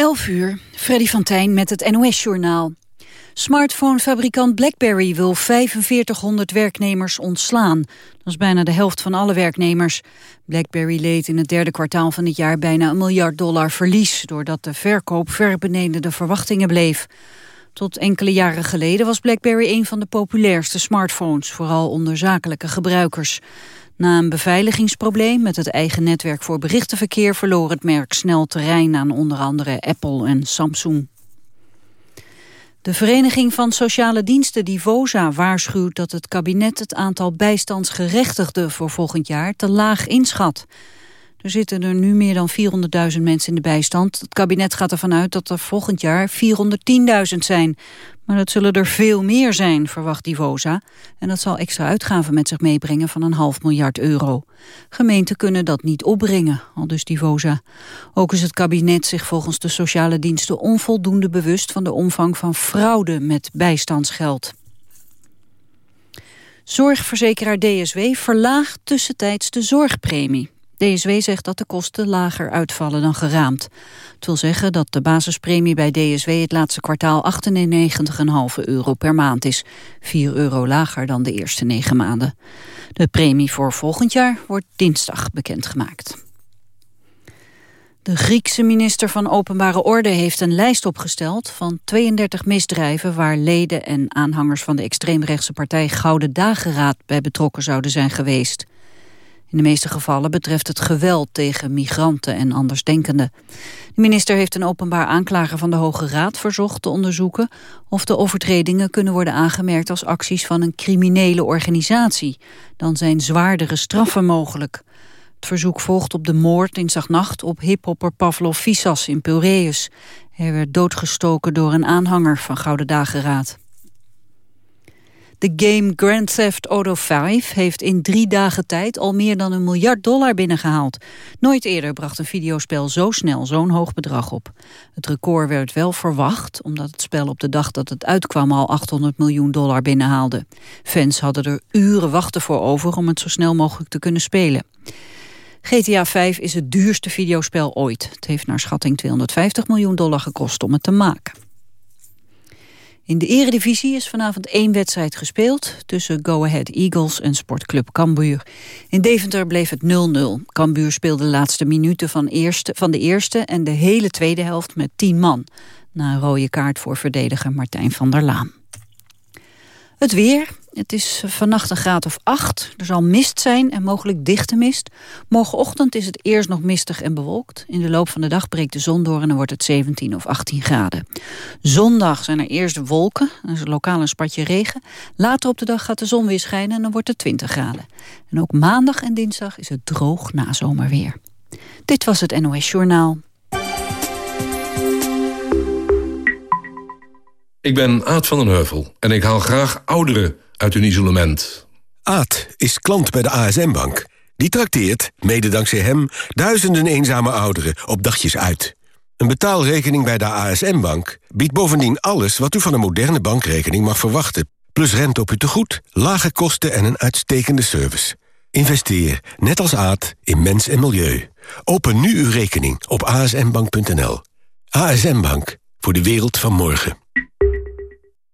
11 uur, Freddy van Tijn met het NOS-journaal. Smartphonefabrikant BlackBerry wil 4500 werknemers ontslaan. Dat is bijna de helft van alle werknemers. BlackBerry leed in het derde kwartaal van dit jaar bijna een miljard dollar verlies... doordat de verkoop ver beneden de verwachtingen bleef. Tot enkele jaren geleden was BlackBerry een van de populairste smartphones... vooral onder zakelijke gebruikers. Na een beveiligingsprobleem met het eigen netwerk voor berichtenverkeer verloor het merk snel terrein aan onder andere Apple en Samsung. De Vereniging van Sociale Diensten Divosa waarschuwt dat het kabinet het aantal bijstandsgerechtigden voor volgend jaar te laag inschat. Er zitten er nu meer dan 400.000 mensen in de bijstand. Het kabinet gaat ervan uit dat er volgend jaar 410.000 zijn. Maar dat zullen er veel meer zijn, verwacht Divosa. En dat zal extra uitgaven met zich meebrengen van een half miljard euro. Gemeenten kunnen dat niet opbrengen, al dus Divosa. Ook is het kabinet zich volgens de sociale diensten onvoldoende bewust van de omvang van fraude met bijstandsgeld. Zorgverzekeraar DSW verlaagt tussentijds de zorgpremie. DSW zegt dat de kosten lager uitvallen dan geraamd. Het wil zeggen dat de basispremie bij DSW het laatste kwartaal 98,5 euro per maand is. 4 euro lager dan de eerste negen maanden. De premie voor volgend jaar wordt dinsdag bekendgemaakt. De Griekse minister van Openbare Orde heeft een lijst opgesteld van 32 misdrijven waar leden en aanhangers van de extreemrechtse partij Gouden Dageraad bij betrokken zouden zijn geweest. In de meeste gevallen betreft het geweld tegen migranten en andersdenkenden. De minister heeft een openbaar aanklager van de Hoge Raad verzocht te onderzoeken of de overtredingen kunnen worden aangemerkt als acties van een criminele organisatie. Dan zijn zwaardere straffen mogelijk. Het verzoek volgt op de moord dinsdagnacht op hiphopper Pavlov Visas in Piraeus. Hij werd doodgestoken door een aanhanger van Gouden Dageraad. De game Grand Theft Auto 5 heeft in drie dagen tijd al meer dan een miljard dollar binnengehaald. Nooit eerder bracht een videospel zo snel zo'n hoog bedrag op. Het record werd wel verwacht, omdat het spel op de dag dat het uitkwam al 800 miljoen dollar binnenhaalde. Fans hadden er uren wachten voor over om het zo snel mogelijk te kunnen spelen. GTA 5 is het duurste videospel ooit. Het heeft naar schatting 250 miljoen dollar gekost om het te maken. In de eredivisie is vanavond één wedstrijd gespeeld... tussen Go Ahead Eagles en Sportclub Cambuur. In Deventer bleef het 0-0. Cambuur speelde de laatste minuten van, van de eerste... en de hele tweede helft met 10 man. Na een rode kaart voor verdediger Martijn van der Laan. Het weer. Het is vannacht een graad of 8. Er zal mist zijn en mogelijk dichte mist. Morgenochtend is het eerst nog mistig en bewolkt. In de loop van de dag breekt de zon door en dan wordt het 17 of 18 graden. Zondag zijn er eerst wolken, er is lokaal een spatje regen. Later op de dag gaat de zon weer schijnen en dan wordt het 20 graden. En ook maandag en dinsdag is het droog na zomerweer. Dit was het NOS Journaal. Ik ben Aad van den Heuvel en ik haal graag ouderen uit hun isolement. Aad is klant bij de ASM-bank. Die trakteert, mede dankzij hem, duizenden eenzame ouderen op dagjes uit. Een betaalrekening bij de ASM-bank biedt bovendien alles... wat u van een moderne bankrekening mag verwachten. Plus rente op uw tegoed, lage kosten en een uitstekende service. Investeer, net als Aad, in mens en milieu. Open nu uw rekening op asmbank.nl. ASM Bank, voor de wereld van morgen.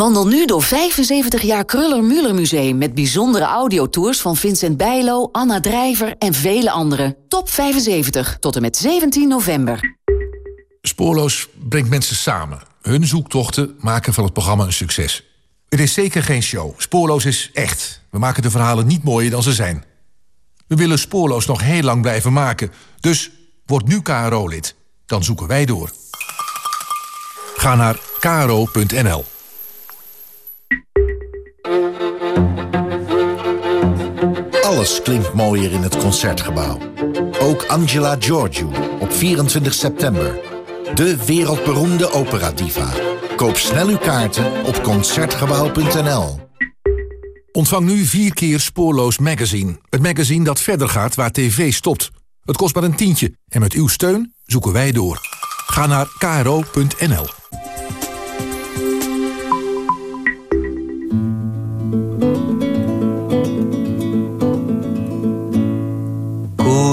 Wandel nu door 75 jaar Kruller-Müller Museum... met bijzondere audiotours van Vincent Bijlo, Anna Drijver en vele anderen. Top 75, tot en met 17 november. Spoorloos brengt mensen samen. Hun zoektochten maken van het programma een succes. Het is zeker geen show. Spoorloos is echt. We maken de verhalen niet mooier dan ze zijn. We willen Spoorloos nog heel lang blijven maken. Dus word nu KRO-lid. Dan zoeken wij door. Ga naar kro.nl. Alles klinkt mooier in het Concertgebouw. Ook Angela Giorgio op 24 september. De wereldberoemde operadiva Koop snel uw kaarten op Concertgebouw.nl. Ontvang nu vier keer Spoorloos Magazine. Het magazine dat verder gaat waar tv stopt. Het kost maar een tientje en met uw steun zoeken wij door. Ga naar kro.nl.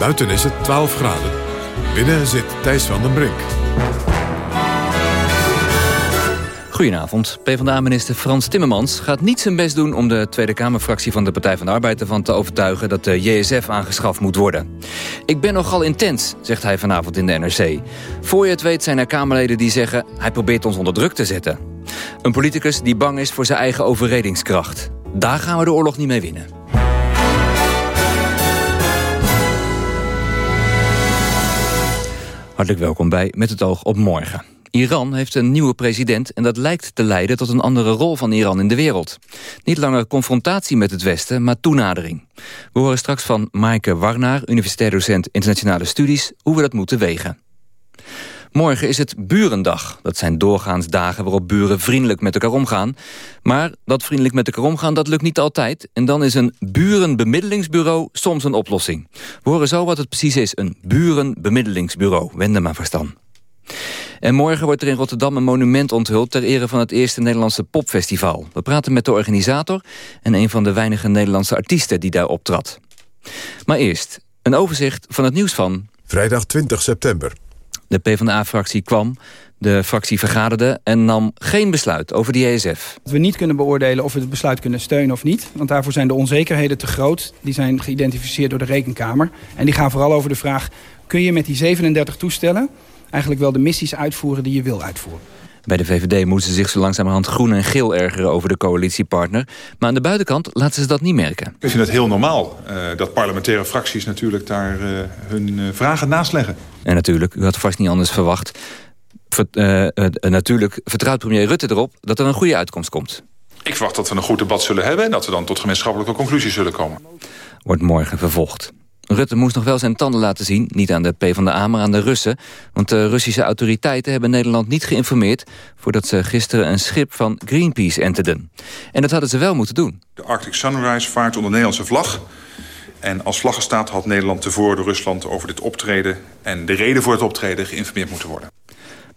Buiten is het 12 graden. Binnen zit Thijs van den Brink. Goedenavond. PvdA-minister Frans Timmermans gaat niet zijn best doen... om de Tweede Kamerfractie van de Partij van de Arbeid ervan te overtuigen... dat de JSF aangeschaft moet worden. Ik ben nogal intens, zegt hij vanavond in de NRC. Voor je het weet zijn er Kamerleden die zeggen... hij probeert ons onder druk te zetten. Een politicus die bang is voor zijn eigen overredingskracht. Daar gaan we de oorlog niet mee winnen. Hartelijk welkom bij Met het oog op morgen. Iran heeft een nieuwe president en dat lijkt te leiden tot een andere rol van Iran in de wereld. Niet langer confrontatie met het Westen, maar toenadering. We horen straks van Maaike Warnaar, universitair docent internationale studies, hoe we dat moeten wegen. Morgen is het Burendag. Dat zijn doorgaans dagen waarop buren vriendelijk met elkaar omgaan. Maar dat vriendelijk met elkaar omgaan, dat lukt niet altijd. En dan is een burenbemiddelingsbureau soms een oplossing. We horen zo wat het precies is, een burenbemiddelingsbureau. Wend er maar verstaan. En morgen wordt er in Rotterdam een monument onthuld... ter ere van het eerste Nederlandse popfestival. We praten met de organisator en een van de weinige Nederlandse artiesten die daar optrad. Maar eerst een overzicht van het nieuws van... Vrijdag 20 september. De PvdA-fractie kwam, de fractie vergaderde en nam geen besluit over de ESF. We niet kunnen beoordelen of we het besluit kunnen steunen of niet. Want daarvoor zijn de onzekerheden te groot. Die zijn geïdentificeerd door de Rekenkamer. En die gaan vooral over de vraag... kun je met die 37 toestellen eigenlijk wel de missies uitvoeren die je wil uitvoeren. Bij de VVD moeten ze zich zo langzamerhand groen en geel ergeren over de coalitiepartner. Maar aan de buitenkant laten ze dat niet merken. Ik vind het heel normaal uh, dat parlementaire fracties natuurlijk daar uh, hun uh, vragen naast leggen. En natuurlijk, u had vast niet anders verwacht. natuurlijk vertrouwt premier Rutte erop dat er een goede uitkomst komt. Ik verwacht dat we een goed debat zullen hebben... en dat we dan tot gemeenschappelijke conclusies zullen komen. Wordt morgen vervolgd. Rutte moest nog wel zijn tanden laten zien, niet aan de PvdA, maar aan de Russen. Want de Russische autoriteiten hebben Nederland niet geïnformeerd... voordat ze gisteren een schip van Greenpeace enterden. En dat hadden ze wel moeten doen. De Arctic Sunrise vaart onder Nederlandse vlag. En als vlaggenstaat had Nederland tevoren Rusland over dit optreden... en de reden voor het optreden geïnformeerd moeten worden.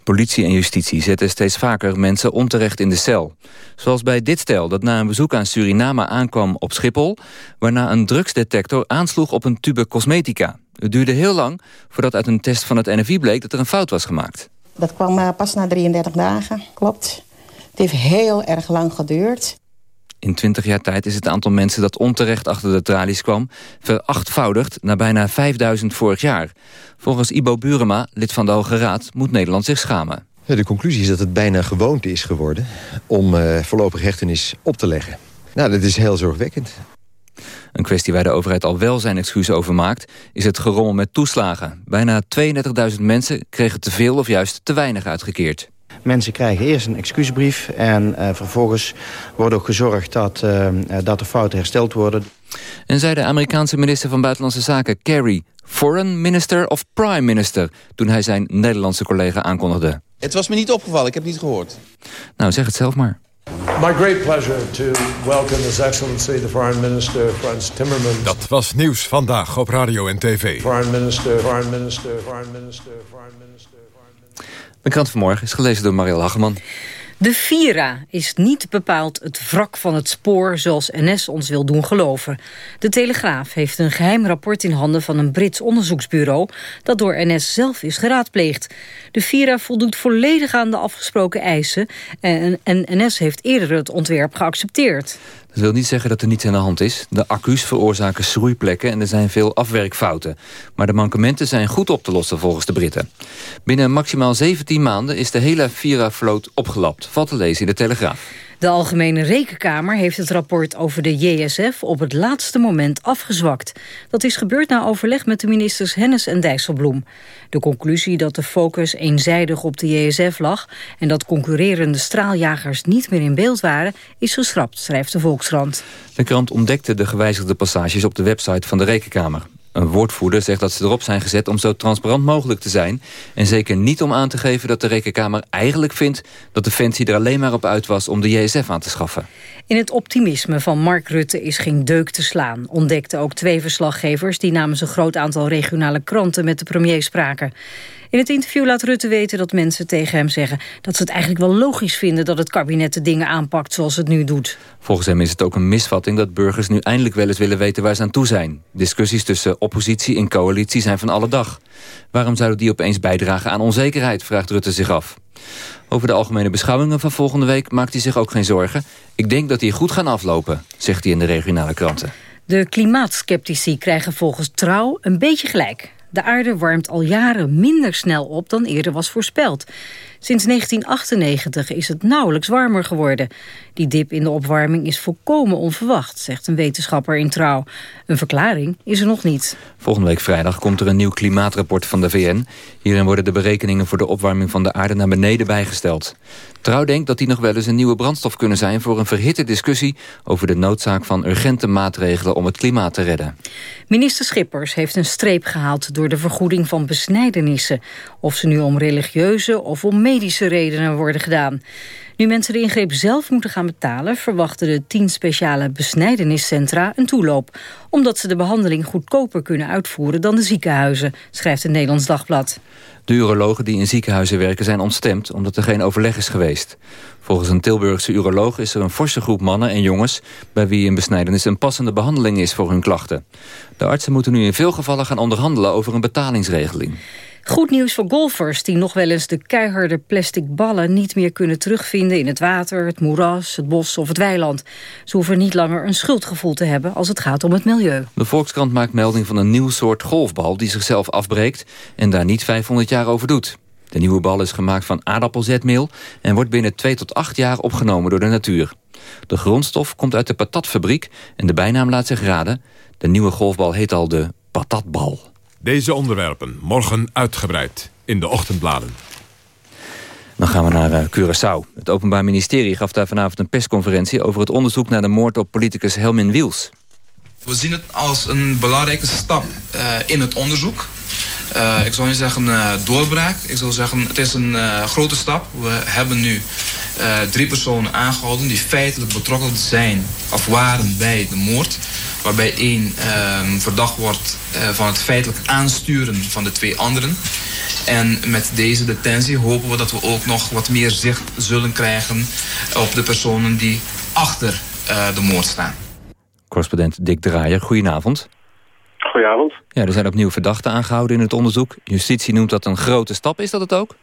Politie en justitie zetten steeds vaker mensen onterecht in de cel. Zoals bij dit stel dat na een bezoek aan Suriname aankwam op Schiphol... waarna een drugsdetector aansloeg op een tube cosmetica. Het duurde heel lang voordat uit een test van het NFI bleek dat er een fout was gemaakt. Dat kwam pas na 33 dagen, klopt. Het heeft heel erg lang geduurd. In 20 jaar tijd is het aantal mensen dat onterecht achter de tralies kwam... verachtvoudigd naar bijna 5000 vorig jaar. Volgens Ibo Burema, lid van de Hoge Raad, moet Nederland zich schamen. De conclusie is dat het bijna gewoonte is geworden... om uh, voorlopig hechtenis op te leggen. Nou, dat is heel zorgwekkend. Een kwestie waar de overheid al wel zijn excuus over maakt... is het gerommel met toeslagen. Bijna 32.000 mensen kregen te veel of juist te weinig uitgekeerd. Mensen krijgen eerst een excuusbrief en uh, vervolgens wordt ook gezorgd dat, uh, dat de fouten hersteld worden. En zei de Amerikaanse minister van Buitenlandse Zaken Kerry... foreign minister of prime minister... toen hij zijn Nederlandse collega aankondigde. Het was me niet opgevallen, ik heb niet gehoord. Nou, zeg het zelf maar. My great pleasure to welcome His Excellency the Foreign Minister Frans Timmermans. Dat was nieuws vandaag op radio en tv. Foreign Minister, Foreign Minister, Foreign Minister, Foreign Minister. De krant vanmorgen is gelezen door Marielle Hageman. De Vira is niet bepaald het wrak van het spoor zoals NS ons wil doen geloven. De Telegraaf heeft een geheim rapport in handen van een Brits onderzoeksbureau dat door NS zelf is geraadpleegd. De Vira voldoet volledig aan de afgesproken eisen en, en NS heeft eerder het ontwerp geaccepteerd. Dat wil niet zeggen dat er niets aan de hand is. De accu's veroorzaken schroeiplekken en er zijn veel afwerkfouten. Maar de mankementen zijn goed op te lossen volgens de Britten. Binnen maximaal 17 maanden is de hele Vira-vloot opgelapt. Valt te lezen in de Telegraaf. De Algemene Rekenkamer heeft het rapport over de JSF op het laatste moment afgezwakt. Dat is gebeurd na overleg met de ministers Hennis en Dijsselbloem. De conclusie dat de focus eenzijdig op de JSF lag... en dat concurrerende straaljagers niet meer in beeld waren... is geschrapt, schrijft de Volkskrant. De krant ontdekte de gewijzigde passages op de website van de Rekenkamer. Een woordvoerder zegt dat ze erop zijn gezet om zo transparant mogelijk te zijn... en zeker niet om aan te geven dat de Rekenkamer eigenlijk vindt... dat de Defensie er alleen maar op uit was om de JSF aan te schaffen. In het optimisme van Mark Rutte is geen deuk te slaan... ontdekten ook twee verslaggevers die namens een groot aantal regionale kranten... met de premier spraken. In het interview laat Rutte weten dat mensen tegen hem zeggen... dat ze het eigenlijk wel logisch vinden dat het kabinet de dingen aanpakt zoals het nu doet. Volgens hem is het ook een misvatting dat burgers nu eindelijk wel eens willen weten waar ze aan toe zijn. Discussies tussen oppositie en coalitie zijn van alle dag. Waarom zouden die opeens bijdragen aan onzekerheid, vraagt Rutte zich af. Over de algemene beschouwingen van volgende week maakt hij zich ook geen zorgen. Ik denk dat die goed gaan aflopen, zegt hij in de regionale kranten. De klimaatskeptici krijgen volgens Trouw een beetje gelijk. De aarde warmt al jaren minder snel op dan eerder was voorspeld. Sinds 1998 is het nauwelijks warmer geworden. Die dip in de opwarming is volkomen onverwacht, zegt een wetenschapper in Trouw. Een verklaring is er nog niet. Volgende week vrijdag komt er een nieuw klimaatrapport van de VN. Hierin worden de berekeningen voor de opwarming van de aarde naar beneden bijgesteld. Trouw denkt dat die nog wel eens een nieuwe brandstof kunnen zijn... voor een verhitte discussie over de noodzaak van urgente maatregelen om het klimaat te redden. Minister Schippers heeft een streep gehaald door de vergoeding van besnijdenissen. Of ze nu om religieuze of om medische redenen worden gedaan. Nu mensen de ingreep zelf moeten gaan betalen... verwachten de tien speciale besnijdeniscentra een toeloop. Omdat ze de behandeling goedkoper kunnen uitvoeren dan de ziekenhuizen... schrijft het Nederlands Dagblad. De urologen die in ziekenhuizen werken zijn ontstemd... omdat er geen overleg is geweest. Volgens een Tilburgse uroloog is er een forse groep mannen en jongens... bij wie een besnijdenis een passende behandeling is voor hun klachten. De artsen moeten nu in veel gevallen gaan onderhandelen over een betalingsregeling. Goed nieuws voor golfers die nog wel eens de keiharde plastic ballen niet meer kunnen terugvinden in het water, het moeras, het bos of het weiland. Ze hoeven niet langer een schuldgevoel te hebben als het gaat om het milieu. De Volkskrant maakt melding van een nieuw soort golfbal die zichzelf afbreekt en daar niet 500 jaar over doet. De nieuwe bal is gemaakt van aardappelzetmeel en wordt binnen 2 tot 8 jaar opgenomen door de natuur. De grondstof komt uit de patatfabriek en de bijnaam laat zich raden. De nieuwe golfbal heet al de patatbal. Deze onderwerpen morgen uitgebreid in de ochtendbladen. Dan gaan we naar uh, Curaçao. Het Openbaar Ministerie gaf daar vanavond een persconferentie... over het onderzoek naar de moord op politicus Helmin Wiels. We zien het als een belangrijke stap uh, in het onderzoek. Uh, ik zou niet zeggen doorbraak. Ik zou zeggen, het is een grote stap. We hebben nu drie personen aangehouden... die feitelijk betrokken zijn of waren bij de moord waarbij één uh, verdacht wordt uh, van het feitelijk aansturen van de twee anderen. En met deze detentie hopen we dat we ook nog wat meer zicht zullen krijgen op de personen die achter uh, de moord staan. Correspondent Dick Draaier, goedenavond. Goedenavond. Ja, er zijn opnieuw verdachten aangehouden in het onderzoek. Justitie noemt dat een grote stap. Is dat het ook?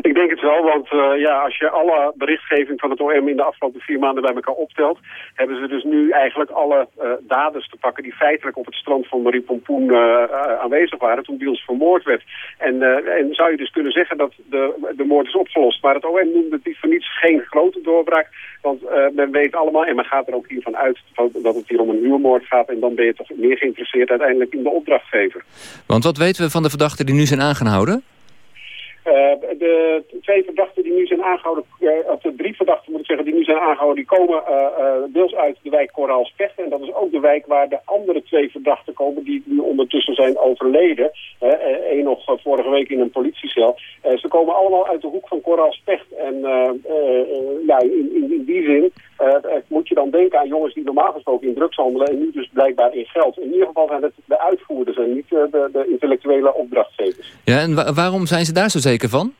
Ik denk het wel, want uh, ja, als je alle berichtgeving van het OM in de afgelopen vier maanden bij elkaar optelt, hebben ze dus nu eigenlijk alle uh, daders te pakken die feitelijk op het strand van Marie Pompoen uh, aanwezig waren toen Biels vermoord werd. En, en zou je dus kunnen zeggen dat de, de moord is opgelost. Maar het OM noemde het voor niets geen grote doorbraak, want men weet allemaal, en men gaat er ook hiervan uit dat het hier om een huurmoord gaat en dan ben je toch meer geïnteresseerd uiteindelijk in de opdrachtgever. Want wat weten we van de verdachten die nu zijn aangehouden? Uh, de twee verdachten die nu zijn aangehouden, uh, of de drie verdachten moet ik zeggen, die nu zijn aangehouden, die komen uh, deels uit de wijk Koraalspecht. En dat is ook de wijk waar de andere twee verdachten komen die nu ondertussen zijn overleden. Eén nog vorige week in een politiecel. ze komen allemaal uit de hoek van Koraalspecht. En ja, in, in, die zin moet je dan denken aan jongens die normaal gesproken in drugs handelen en nu dus blijkbaar in geld. In ieder geval zijn het de uitvoerders en niet de, intellectuele opdrachtgevers. Ja, en wa waarom zijn ze daar zo zeker van?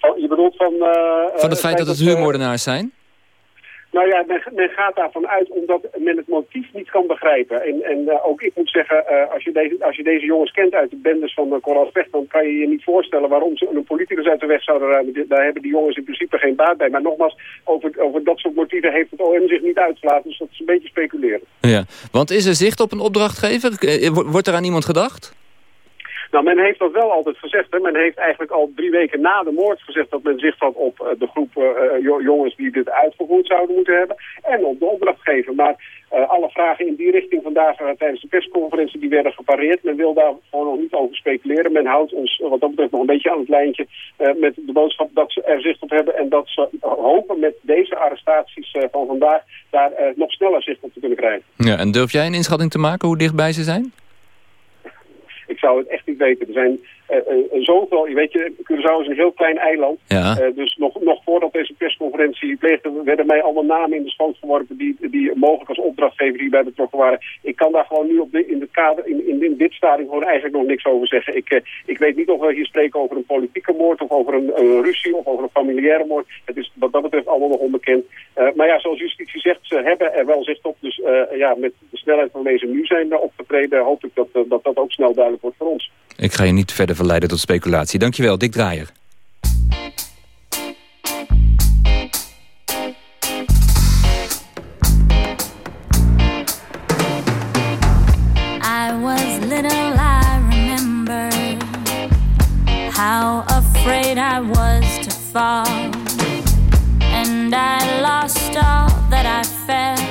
Oh, je bedoelt van... Uh, van het feit dat het huurmoordenaars zijn? Nou ja, men, men, gaat daarvan uit omdat men het motief niet kan begrijpen. En, en uh, ook ik moet zeggen, uh, als, je deze, als je deze jongens kent uit de bendes van uh, Coral Vecht... dan kan je je niet voorstellen waarom ze een politicus uit de weg zouden ruimen. Daar hebben die jongens in principe geen baat bij. Maar nogmaals, over, over dat soort motieven heeft het OM zich niet uitgelaten. Dus dat is een beetje speculeren. Ja, want is er zicht op een opdrachtgever? Wordt er aan iemand gedacht? Nou, men heeft dat wel altijd gezegd. Hè. Men heeft eigenlijk al drie weken na de moord gezegd dat men zicht had op uh, de groep uh, jongens die dit uitgevoerd zouden moeten hebben. En op de opdrachtgever. Maar alle vragen in die richting vandaag tijdens de persconferentie die werden gepareerd. Men wil daar gewoon nog niet over speculeren. Men houdt ons wat dat betreft nog een beetje aan het lijntje met de boodschap dat ze er zicht op hebben. En dat ze hopen met deze arrestaties van vandaag daar nog sneller zicht op te kunnen krijgen. Ja, en durf jij een inschatting te maken hoe dichtbij ze zijn? Zou het echt niet weten. Er zijn zoveel, je weet je, Curaçao is een heel klein eiland. Ja. Dus nog, nog voordat deze persconferentie pleegde, werden mij allemaal namen in de schoot geworpen die, die mogelijk als opdrachtgever hierbij betrokken waren. Ik kan daar gewoon nu op de, in, het kader, in, in, in, dit stadium gewoon eigenlijk nog niks over zeggen. Ik, ik weet niet of we hier spreken over een politieke moord of over een, een ruzie of over een familiaire moord. Het is wat dat betreft allemaal nog onbekend. maar ja, zoals justitie zegt, ze hebben er wel zicht op. Dus ja, met de snelheid waarmee ze nu zijn opgetreden, hoop ik dat, dat dat ook snel duidelijk wordt voor ons. Ik ga je niet verder verleiden tot speculatie. Dankjewel, Dick Draaier. And I lost all that I felt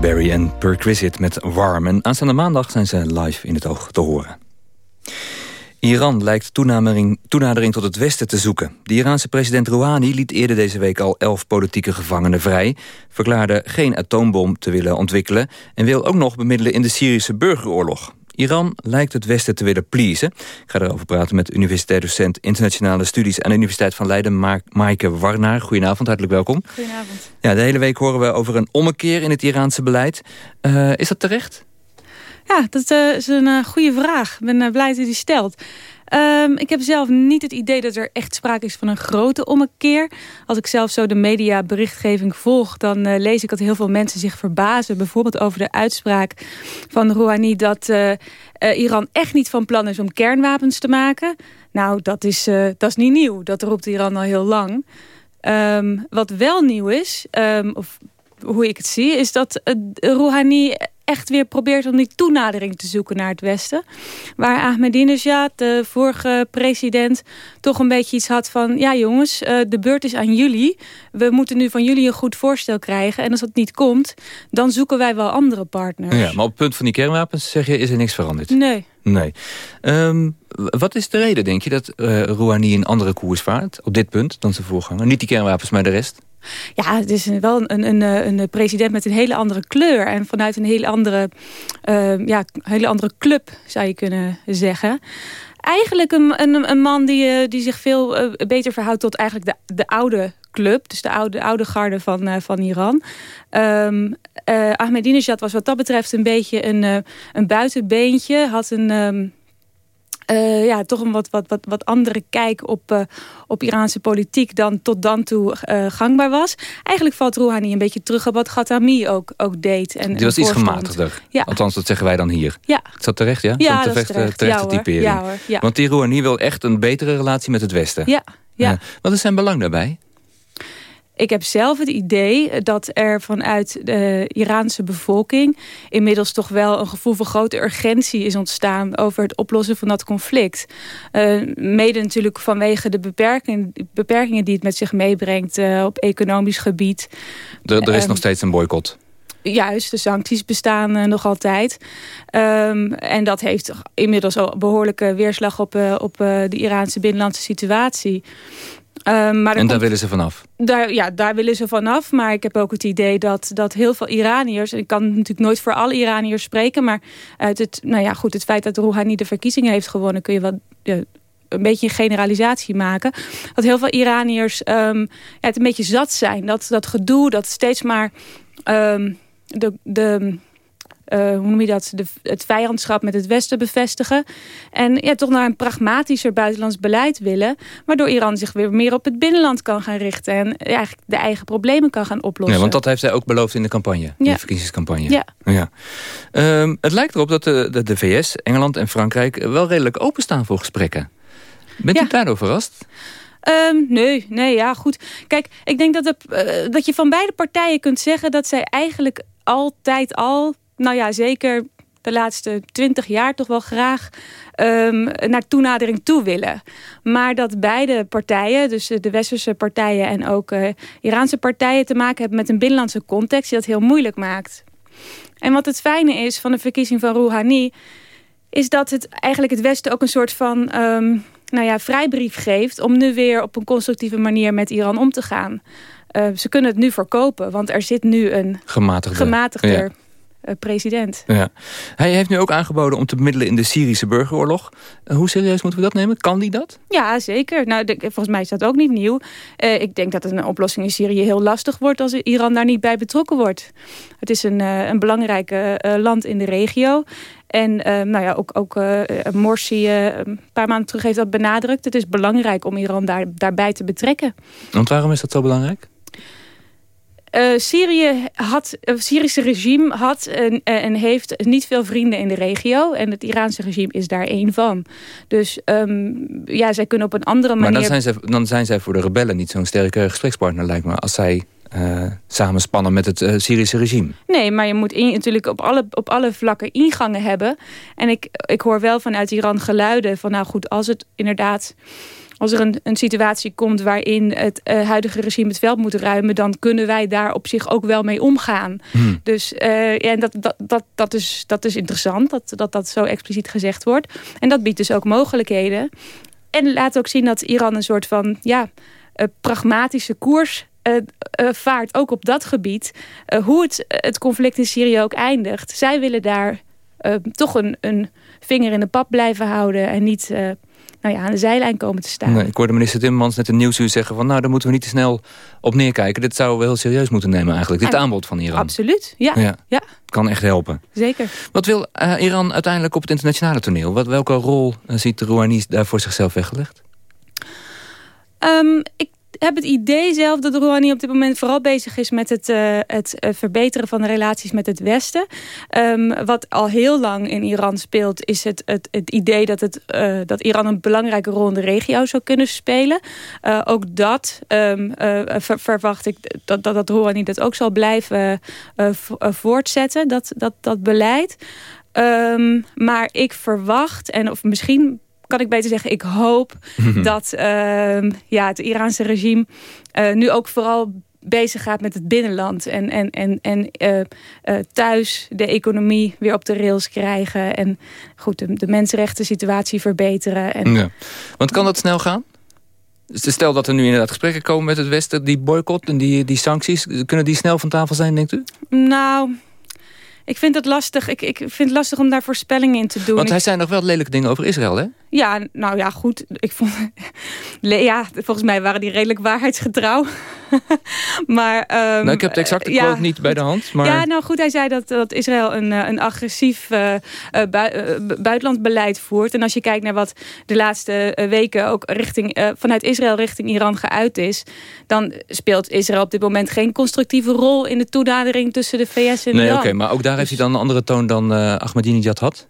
Berry en Perquisite met Warm. En aanstaande maandag zijn ze live in het oog te horen. Iran lijkt toenadering tot het Westen te zoeken. De Iraanse president Rouhani liet eerder deze week al elf politieke gevangenen vrij... verklaarde geen atoombom te willen ontwikkelen... en wil ook nog bemiddelen in de Syrische burgeroorlog. Iran lijkt het Westen te willen pleasen. Ik ga erover praten met universiteitsdocent internationale studies... aan de Universiteit van Leiden, Ma Maaike Warnaar. Goedenavond, hartelijk welkom. Goedenavond. Ja, de hele week horen we over een ommekeer in het Iraanse beleid. Uh, is dat terecht? Ja, dat uh, is een uh, goede vraag. Ik ben blij dat u die stelt. Um, ik heb zelf niet het idee dat er echt sprake is van een grote ommekeer. Als ik zelf zo de mediaberichtgeving volg... dan uh, lees ik dat heel veel mensen zich verbazen. Bijvoorbeeld over de uitspraak van Rouhani... dat uh, uh, Iran echt niet van plan is om kernwapens te maken. Nou, dat is, dat is niet nieuw. Dat roept Iran al heel lang. Um, wat wel nieuw is, um, of hoe ik het zie... is dat Rouhani echt weer probeert om die toenadering te zoeken naar het Westen. Waar Ahmadinejad, de vorige president, toch een beetje iets had van... ja jongens, uh, de beurt is aan jullie. We moeten nu van jullie een goed voorstel krijgen. En als dat niet komt, dan zoeken wij wel andere partners. Ja, maar op het punt van die kernwapens zeg je, is er niks veranderd? Nee. Nee. Um, wat is de reden, denk je, dat uh, Rouhani een andere koers vaart... op dit punt dan zijn voorganger? Niet die kernwapens, maar de rest? Ja, het is wel een, een, een, president met een hele andere kleur. En vanuit een hele andere, uh, ja, hele andere club, zou je kunnen zeggen. Eigenlijk een, een, een man die, die zich veel uh, beter verhoudt tot eigenlijk de, de oude club. Dus de oude, de oude garde van, van Iran. Um, uh, Ahmadinejad was wat dat betreft een beetje een, een buitenbeentje. Had een... Um, uh, ja, toch een wat, wat, wat, wat andere kijk op, uh, op Iraanse politiek dan tot dan toe uh, gangbaar was. Eigenlijk valt Rouhani een beetje terug op wat Ghatami ook, ook deed. En, Die was iets gematigder. Ja. Althans, dat zeggen wij dan hier. Ja. Is dat terecht, ja? Ja, dat terecht, terecht, ja. Ja, hoor. Ja. Want die Rouhani wil echt een betere relatie met het Westen. Ja, ja. Wat is zijn belang daarbij? Ik heb zelf het idee dat er vanuit de Iraanse bevolking... inmiddels toch wel een gevoel van grote urgentie is ontstaan... over het oplossen van dat conflict. Uh, mede natuurlijk vanwege de beperkingen, beperkingen die het met zich meebrengt... Uh, op economisch gebied. Er, er is um, nog steeds een boycott. Juist, de sancties bestaan uh, nog altijd. Um, en dat heeft inmiddels al behoorlijke weerslag op, uh, op uh, de Iraanse binnenlandse situatie. Um, maar en daar komt, willen ze vanaf? Daar, ja, daar willen ze vanaf. Maar ik heb ook het idee dat, dat heel veel Iraniërs... en ik kan natuurlijk nooit voor alle Iraniërs spreken... maar uit het, nou ja, goed, het feit dat Rouhani de verkiezingen heeft gewonnen... kun je. Ja, een beetje een generalisatie maken. Dat heel veel Iraniërs um, ja, het een beetje zat zijn. Dat, dat gedoe, dat steeds maar um, de... de hoe noem je dat, de, het vijandschap met het Westen bevestigen. En ja, toch naar een pragmatischer buitenlands beleid willen. Waardoor Iran zich weer meer op het binnenland kan gaan richten. En eigenlijk de eigen problemen kan gaan oplossen. Ja, want dat heeft hij ook beloofd in de campagne. In ja. de verkiezingscampagne. Ja. ja. Um, het lijkt erop dat de, de, de, VS, Engeland en Frankrijk wel redelijk openstaan voor gesprekken. Bent ja. u daardoor verrast? Um, nee, nee, ja, goed. Kijk, ik denk dat, de, uh, dat je van beide partijen kunt zeggen... dat zij eigenlijk altijd al nou ja, zeker de laatste twintig jaar toch wel graag um, naar toenadering toe willen. Maar dat beide partijen, dus de westerse partijen en ook uh, Iraanse partijen... te maken hebben met een binnenlandse context die dat heel moeilijk maakt. En wat het fijne is van de verkiezing van Rouhani... is dat het eigenlijk het Westen ook een soort van... Um, nou ja, vrijbrief geeft om nu weer op een constructieve manier met Iran om te gaan. Uh, ze kunnen het nu verkopen, want er zit nu een gematigder, gematigder president. Ja. Hij heeft nu ook aangeboden om te bemiddelen in de Syrische burgeroorlog. Uh, hoe serieus moeten we dat nemen? Kan die dat? Ja, zeker. Nou, de, volgens mij is dat ook niet nieuw. Uh, ik denk dat een oplossing in Syrië heel lastig wordt... als Iran daar niet bij betrokken wordt. Het is een, een belangrijk land in de regio. En nou ja, ook, ook Morsi een paar maanden terug heeft dat benadrukt. Het is belangrijk om Iran daar, daarbij te betrekken. Want waarom is dat zo belangrijk? Uh, Syrië had, het Syrische regime had en, en, heeft niet veel vrienden in de regio. En het Iraanse regime is daar één van. Dus um, ja, zij kunnen op een andere manier... Maar dan zijn, zij, dan zijn zij voor de rebellen niet zo'n sterke gesprekspartner, lijkt me. Als zij uh, samenspannen met het uh, Syrische regime. Nee, maar je moet in, natuurlijk op alle, op alle vlakken ingangen hebben. En ik, ik hoor wel vanuit Iran geluiden van... nou goed, als het inderdaad als er een, een situatie komt waarin het uh, huidige regime het veld moet ruimen... dan kunnen wij daar op zich ook wel mee omgaan. Hmm. Dus uh, ja, dat, dat, dat, dat, is, dat is interessant, dat, dat dat zo expliciet gezegd wordt. En dat biedt dus ook mogelijkheden. En laat ook zien dat Iran een soort van ja, uh, pragmatische koers uh, uh, vaart, ook op dat gebied. Hoe het, het conflict in Syrië ook eindigt. Zij willen daar eh, toch een, een vinger in de pap blijven houden... en niet nou ja, aan de zijlijn komen te staan. Nee, ik hoorde minister Timmermans net een nieuwsuur zeggen van... nou, daar moeten we niet te snel op neerkijken. Dit zouden we heel serieus moeten nemen eigenlijk. Dit aanbod van Iran. Absoluut, ja. ja. ja. Kan echt helpen. Zeker. Wat wil Iran uiteindelijk op het internationale toneel? Wat, welke rol ziet de Rouhani daar voor zichzelf weggelegd? Um, ik heb het idee zelf dat Rouhani op dit moment vooral bezig is met het, uh, het uh, verbeteren van de relaties met het Westen. Um, wat al heel lang in Iran speelt is het, het, idee dat, het, uh, dat Iran een belangrijke rol in de regio zou kunnen spelen. ook dat ver, verwacht ik dat, dat, dat Rouhani dat ook zal blijven voortzetten, dat, dat, dat beleid. Um, maar ik verwacht, en of misschien kan ik beter zeggen, ik hoop dat uh, ja, het Iraanse regime uh, nu ook vooral bezig gaat met het binnenland. En, en, en, en uh, uh, thuis de economie weer op de rails krijgen. En goed, de, de mensenrechten situatie verbeteren. En... Ja. Want kan dat snel gaan? Dus stel dat er nu inderdaad gesprekken komen met het Westen. Die boycott en die, die sancties. Kunnen die snel van tafel zijn, denkt u? Nou, ik vind het lastig. Ik, ik vind het lastig om daar voorspellingen in te doen. Want hij zei nog wel lelijke dingen over Israël, hè? Ja, nou ja, goed. Ik vond, ja, volgens mij waren die redelijk waarheidsgetrouw. maar, um, nou, ik heb de exacte ja, quote niet bij de hand. Maar... Ja, nou goed, hij zei dat, dat Israël een, eh, een agressief uh, buitenlandbeleid voert. En als je kijkt naar wat de laatste weken ook richting, vanuit Israël richting Iran geuit is... dan speelt Israël op dit moment geen constructieve rol in de toenadering tussen de VS en nee, Iran. Nee, oké, maar ook daar heeft hij dan een andere toon dan Ahmadinejad had?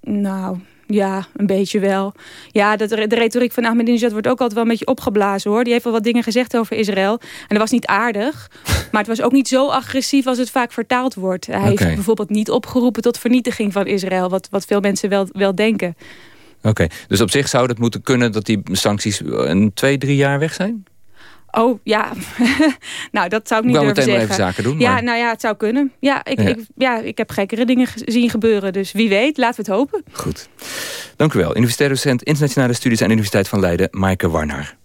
Nou, ja, een beetje wel. Ja, de, de retoriek van Ahmadinejad wordt ook altijd wel een beetje opgeblazen hoor. Die heeft wel wat dingen gezegd over Israël. En dat was niet aardig. Maar het was ook niet zo agressief als het vaak vertaald wordt. Hij heeft bijvoorbeeld niet opgeroepen tot vernietiging van Israël. Wat, wat veel mensen wel, wel denken. Oké, dus op zich zou het moeten kunnen dat die sancties een twee, drie jaar weg zijn? Oh, ja. nou, dat zou ik niet durven zeggen. even zaken doen. Ja, nou ja, het zou kunnen. Ja ik, ja. Ik, ja, ik heb gekkere dingen zien gebeuren. Dus wie weet, laten we het hopen. Goed. Dank u wel. Universitair docent Internationale Studies aan de Universiteit van Leiden, Maaike Warnar.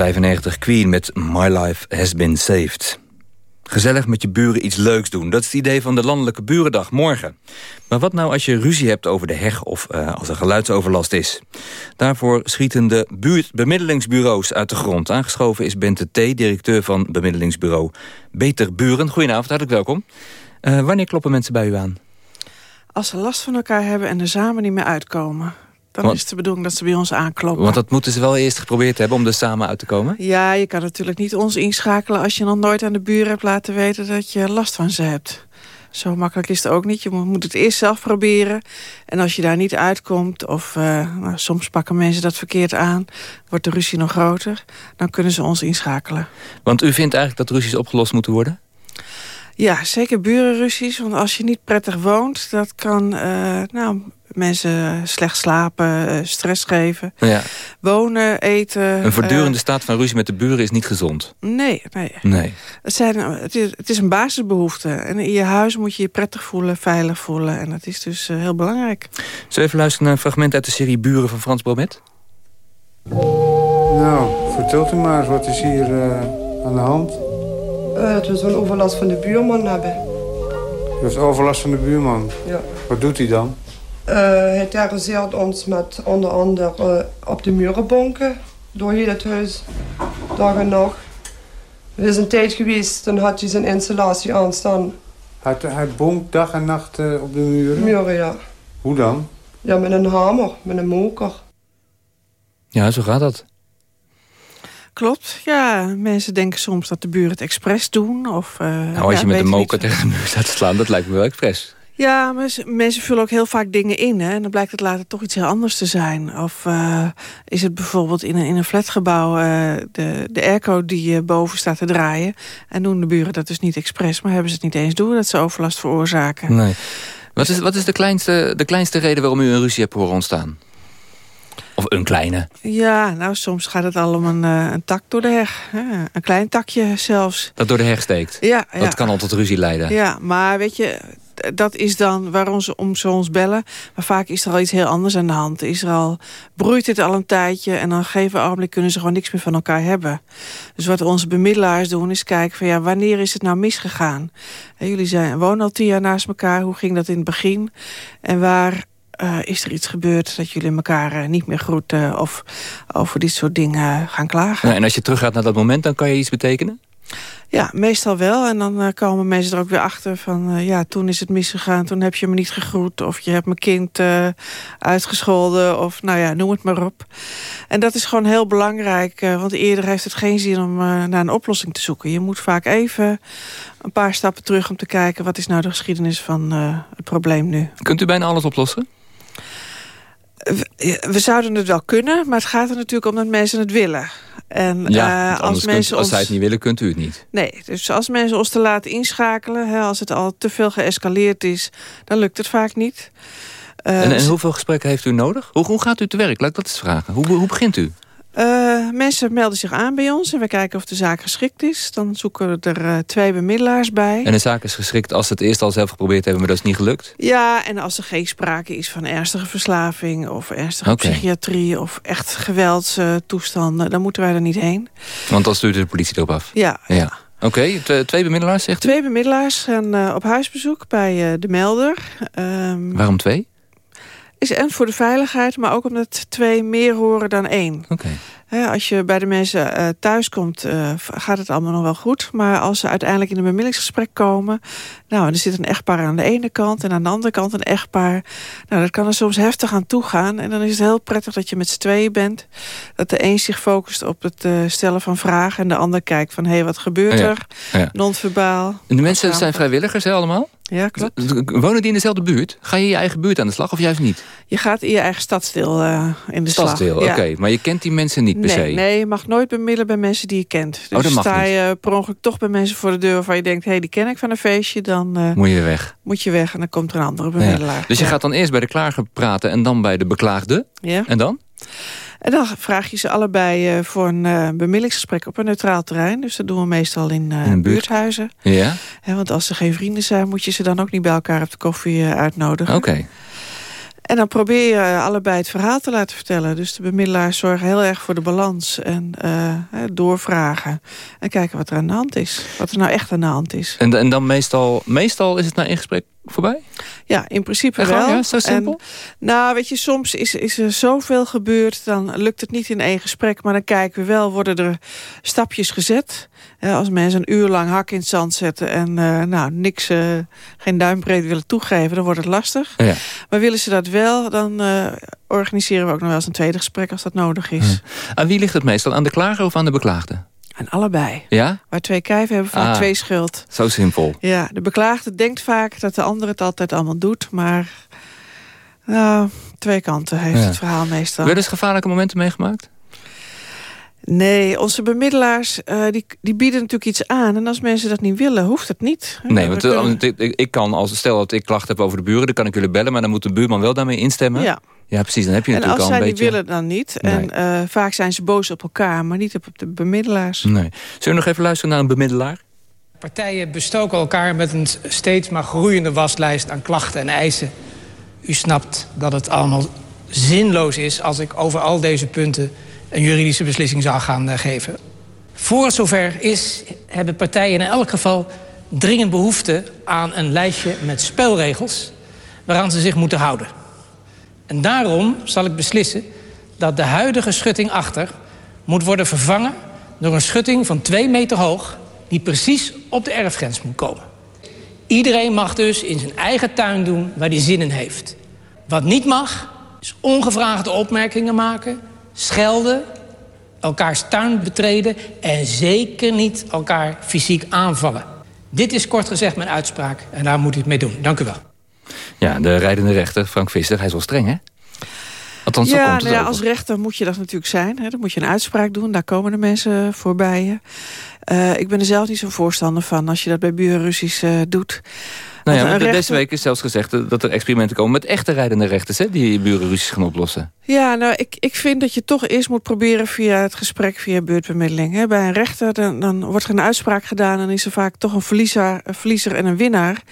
1995 Queen met My Life Has Been Saved. Gezellig met je buren iets leuks doen. Dat is het idee van de Landelijke Burendag morgen. Maar wat nou als je ruzie hebt over de heg of uh, als er geluidsoverlast is? Daarvoor schieten de buurtbemiddelingsbureaus uit de grond. Aangeschoven is Bente T., directeur van bemiddelingsbureau Beter Buren. Goedenavond, hartelijk welkom. Uh, wanneer kloppen mensen bij u aan? Als ze last van elkaar hebben en er samen niet meer uitkomen. Dan Want- is het de bedoeling dat ze bij ons aankloppen. Want dat moeten ze wel eerst geprobeerd hebben om er samen uit te komen? Ja, je kan natuurlijk niet ons inschakelen als je nog nooit aan de buren hebt laten weten dat je last van ze hebt. Zo makkelijk is het ook niet. Je moet moet het eerst zelf proberen. En als je daar niet uitkomt, of eh, nou, soms pakken mensen dat verkeerd aan, wordt de ruzie nog groter, dan kunnen ze ons inschakelen. Want u vindt eigenlijk dat ruzies opgelost moeten worden? Ja, zeker burenruzies. Want als je niet prettig woont, dat kan eh, nou, mensen slecht slapen, eh, stress geven. Ja. Wonen, eten. Een voortdurende eh, staat van ruzie met de buren is niet gezond. nee, nee. Nee. Het, zijn, het, is, het is een basisbehoefte. En in je huis moet je je prettig voelen, veilig voelen. En dat is dus eh, heel belangrijk. Zullen we even luisteren naar een fragment uit de serie Buren van Frans Bromet? Nou, vertelt u maar eens, wat is hier eh, aan de hand? Eh, dat we zo'n overlast van de buurman hebben. Heeft overlast van de buurman. Ja. Wat doet hij dan? Eh, hij terroriseert ons met onder andere eh, op de muren bonken. Door heel het huis. Dag en nacht. Er is een tijd geweest, dan had hij zijn installatie aanstaan. Hij, hij bonkt dag en nacht eh, op de muren? Muren, ja. Hoe dan? Ja, met een hamer, met een moker. Ja, zo gaat dat. Klopt, ja. Mensen denken soms dat de buren het expres doen. Of, eh, Nou, als ja, je met een moker niet. tegen de muur staat te slaan, dat lijkt me wel expres. Ja, mensen vullen ook heel vaak dingen in. Hè? En dan blijkt het later toch iets heel anders te zijn. Of eh, is het bijvoorbeeld in een, in een flatgebouw eh, de, de airco die eh, boven staat te draaien. En doen de buren dat dus niet expres. Maar hebben ze het niet eens door dat ze overlast veroorzaken. Nee. Wat is, wat is de, kleinste, de kleinste reden waarom u een ruzie hebt horen ontstaan? Of een kleine? Ja, nou soms gaat het al om een, een tak door de heg. Een klein takje zelfs. Dat door de heg steekt? Ja, Dat ja. kan al tot ruzie leiden. Ja, maar weet je, dat is dan waarom ze, om ons bellen. Maar vaak is er al iets heel anders aan de hand. Is er al, broeit het al een tijdje en dan ogenblik kunnen ze gewoon niks meer van elkaar hebben. Dus wat onze bemiddelaars doen is kijken van ja, wanneer is het nou misgegaan? Jullie zijn, wonen al tien jaar naast elkaar, hoe ging dat in het begin? En waar eh, is er iets gebeurd dat jullie elkaar eh, niet meer groeten of over dit soort dingen gaan klagen? Nou, en als je teruggaat naar dat moment, dan kan je iets betekenen? Ja, meestal wel. En dan eh, komen mensen er ook weer achter van... eh, ja, toen is het misgegaan, toen heb je me niet gegroet... of je hebt mijn kind eh, uitgescholden, of nou ja, noem het maar op. En dat is gewoon heel belangrijk... want eerder heeft het geen zin om naar een oplossing te zoeken. Je moet vaak even een paar stappen terug om te kijken... wat is nou de geschiedenis van het probleem nu. Kunt u bijna alles oplossen? We, we zouden het wel kunnen, maar het gaat er natuurlijk om dat mensen het willen. En Ja, eh, als kunt- mensen als zij het niet willen, kunt u het niet. Nee, dus als mensen ons te laten inschakelen... Hè, als het al te veel geëscaleerd is, dan lukt het vaak niet. Eh, en, en hoeveel gesprekken heeft u nodig? Hoe, hoe gaat u te werk? Laat ik dat eens vragen. Hoe, hoe begint u? Eh, mensen melden zich aan bij ons en we kijken of de zaak geschikt is. Dan zoeken we er eh, twee bemiddelaars bij. En de zaak is geschikt als ze het eerst al zelf geprobeerd hebben, maar dat is niet gelukt? Ja, en als er geen sprake is van ernstige verslaving... of ernstige psychiatrie of echt geweldstoestanden... dan moeten wij er niet heen. Want dan stuurt de politie erop af. Ja, Ja. Oké, twee bemiddelaars zegt u? Twee bemiddelaars gaan eh, op huisbezoek bij de melder. Ehm, Waarom twee? Is en voor de veiligheid, maar ook omdat twee meer horen dan één. Als je bij de mensen eh, thuis komt, eh, gaat het allemaal nog wel goed. Maar als ze uiteindelijk in een bemiddelingsgesprek komen... nou, er zit een echtpaar aan de ene kant en aan de andere kant een echtpaar. Nou, dat kan er soms heftig aan toegaan. En dan is het heel prettig dat je met z'n tweeën bent. Dat de een zich focust op het eh, stellen van vragen... en de ander kijkt van, hé, hey, wat gebeurt Ja, er? ja. Non-verbaal. En de mensen zijn vrijwilligers hè, allemaal? Ja, klopt. Wonen die in dezelfde buurt? Ga je in je eigen buurt aan de slag of juist niet? Je gaat in je eigen stadsdeel eh, in de Stadsdeel, slag. oké. Ja. Maar je kent die mensen niet per nee, se? nee, je mag nooit bemiddelen bij mensen die je kent. Dus Oh, dat mag sta niet. je per ongeluk toch bij mensen voor de deur... waarvan je denkt, hé, hey, die ken ik van een feestje... dan eh, Moet je weg. moet je weg en dan komt er een andere Ja. bemiddelaar. Dus je Ja. gaat dan eerst bij de klager praten en dan bij de beklaagde? Ja. En dan? En dan vraag je ze allebei eh, voor een eh bemiddelingsgesprek op een neutraal terrein. Dus dat doen we meestal in, buurthuizen. Ja? Want als ze geen vrienden zijn, moet je ze dan ook niet bij elkaar op de koffie uitnodigen. Oké. En dan probeer je eh, allebei het verhaal te laten vertellen. Dus de bemiddelaars zorgen heel erg voor de balans. En eh, doorvragen. En kijken wat er aan de hand is. Wat er nou echt aan de hand is. En, en dan meestal, meestal is het na één gesprek voorbij? Ja, in principe Echt wel. Ja, zo simpel? En, nou, weet je, soms is, is er zoveel gebeurd... dan lukt het niet in één gesprek. Maar dan kijken we wel, worden er stapjes gezet. Als mensen een uur lang hak in het zand zetten... en eh, nou, niks, eh, geen duimbreed willen toegeven, dan wordt het lastig. Ja. Maar willen ze dat wel, dan eh, organiseren we ook nog wel eens een tweede gesprek... als dat nodig is. Aan wie ligt het meestal? Aan de klager of aan de beklaagde? En allebei. Ja? Waar twee kijven hebben, vaak Ah. twee schuld. Zo simpel. Ja, de beklaagde denkt vaak dat de ander het altijd allemaal doet, maar nou, twee kanten heeft Ja. het verhaal meestal. Werden eens gevaarlijke momenten meegemaakt? Nee, onze bemiddelaars eh, die, die bieden natuurlijk iets aan. En als mensen dat niet willen, hoeft het niet. Nee, want kunnen- eh, ik, kan, als stel dat ik klachten heb over de buren... dan kan ik jullie bellen, maar dan moet de buurman wel daarmee instemmen. Ja. Ja, precies. Dan heb je en natuurlijk als al zij een beetje... willen, dan niet. En eh, vaak zijn ze boos op elkaar, maar niet op de bemiddelaars. Nee. Zullen we nog even luisteren naar een bemiddelaar? Partijen bestoken elkaar met een steeds maar groeiende waslijst aan klachten en eisen. U snapt dat het allemaal zinloos is als ik over al deze punten een juridische beslissing zou gaan eh, geven. Voor het zover is, hebben partijen in elk geval dringend behoefte aan een lijstje met spelregels waaraan ze zich moeten houden. En daarom zal ik beslissen dat de huidige schutting achter moet worden vervangen door een schutting van twee meter hoog die precies op de erfgrens moet komen. Iedereen mag dus in zijn eigen tuin doen waar hij zin in heeft. Wat niet mag, is ongevraagde opmerkingen maken, schelden, elkaars tuin betreden en zeker niet elkaar fysiek aanvallen. Dit is kort gezegd mijn uitspraak en daar moet u het mee doen. Dank u wel. Ja, de rijdende rechter, Frank Visser, hij is wel streng, hè? Althans, zo ja, komt het nou ja, als rechter moet je dat natuurlijk zijn. Hè. Dan moet je een uitspraak doen. Daar komen de mensen voorbij je. Eh, ik ben er zelf niet zo'n voorstander van als je dat bij burenruzies eh, doet. Nou ja, een Deze rechter- week is zelfs gezegd dat er experimenten komen met echte rijdende rechters... Hè, die burenruzies gaan oplossen. Ja, nou, ik, ik vind dat je toch eerst moet proberen via het gesprek, via buurtbemiddeling. Hè. Bij een rechter, dan, dan wordt er een uitspraak gedaan... en is er vaak toch een verliezer, een verliezer en een winnaar.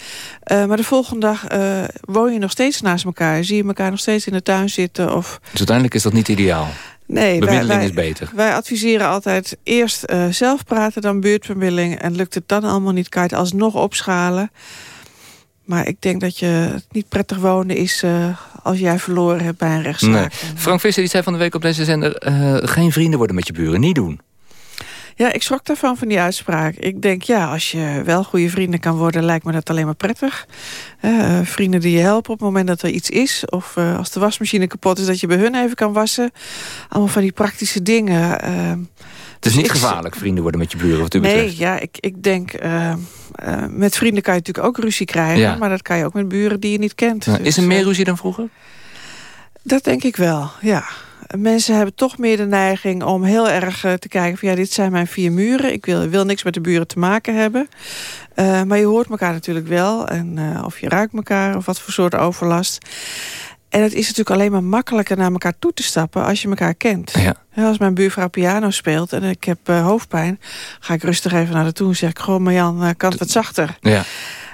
Eh, maar de volgende dag eh, woon je nog steeds naast elkaar. Zie je elkaar nog steeds in de tuin zitten. Of... Dus uiteindelijk is dat niet ideaal. Nee, Bemiddeling wij, is beter. Wij adviseren altijd eerst eh, zelf praten, dan buurtbemiddeling. En lukt het dan allemaal niet, kan je het alsnog opschalen. Maar ik denk dat je het niet prettig wonen is eh, als jij verloren hebt bij een rechtszaak. Nee. Frank Visser die zei van de week op deze zender... eh, geen vrienden worden met je buren, niet doen. Ja, ik schrok daarvan, van die uitspraak. Ik denk, ja, als je wel goede vrienden kan worden... lijkt me dat alleen maar prettig. Eh, vrienden die je helpen op het moment dat er iets is. Of eh, als de wasmachine kapot is, dat je bij hun even kan wassen. Allemaal van die praktische dingen. eh, Het is niet gevaarlijk vrienden worden met je buren, wat u Nee, betreft. ja, ik, ik denk... eh, eh, met vrienden kan je natuurlijk ook ruzie krijgen. Ja. Maar dat kan je ook met buren die je niet kent. Dus, is er meer eh, ruzie dan vroeger? Dat denk ik wel, ja. Mensen hebben toch meer de neiging om heel erg te kijken... van ja, dit zijn mijn vier muren. Ik wil, wil niks met de buren te maken hebben. Maar je hoort elkaar natuurlijk wel. En of je ruikt elkaar of wat voor soort overlast. En het is natuurlijk alleen maar makkelijker naar elkaar toe te stappen... als je elkaar kent. Ja, als mijn buurvrouw piano speelt en ik heb eh, hoofdpijn... ga ik rustig even naar haar toe en zeg ik... goh, Marjan, eh, kan het wat zachter? Ja.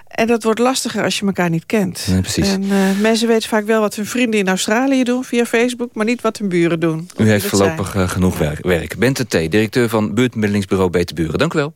En dat wordt lastiger als je elkaar niet kent. Nee, precies. En eh, mensen weten vaak wel wat hun vrienden in Australië doen via Facebook... maar niet wat hun buren doen. U heeft zijn. voorlopig genoeg werk. Bente T., directeur van buurtbemiddelingsbureau Beter Buren. Dank u wel.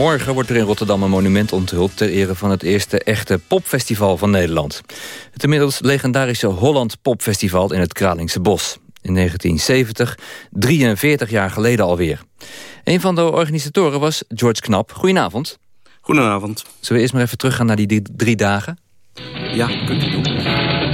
Morgen wordt er in Rotterdam een monument onthuld... ter ere van het eerste echte popfestival van Nederland. Het inmiddels legendarische Holland Popfestival in het Kralingse Bos. In 1970, 43 jaar geleden alweer. Een van de organisatoren was George Knap. Goedenavond. Goedenavond. Zullen we eerst maar even teruggaan naar die drie, drie dagen? Ja, kunt u doen.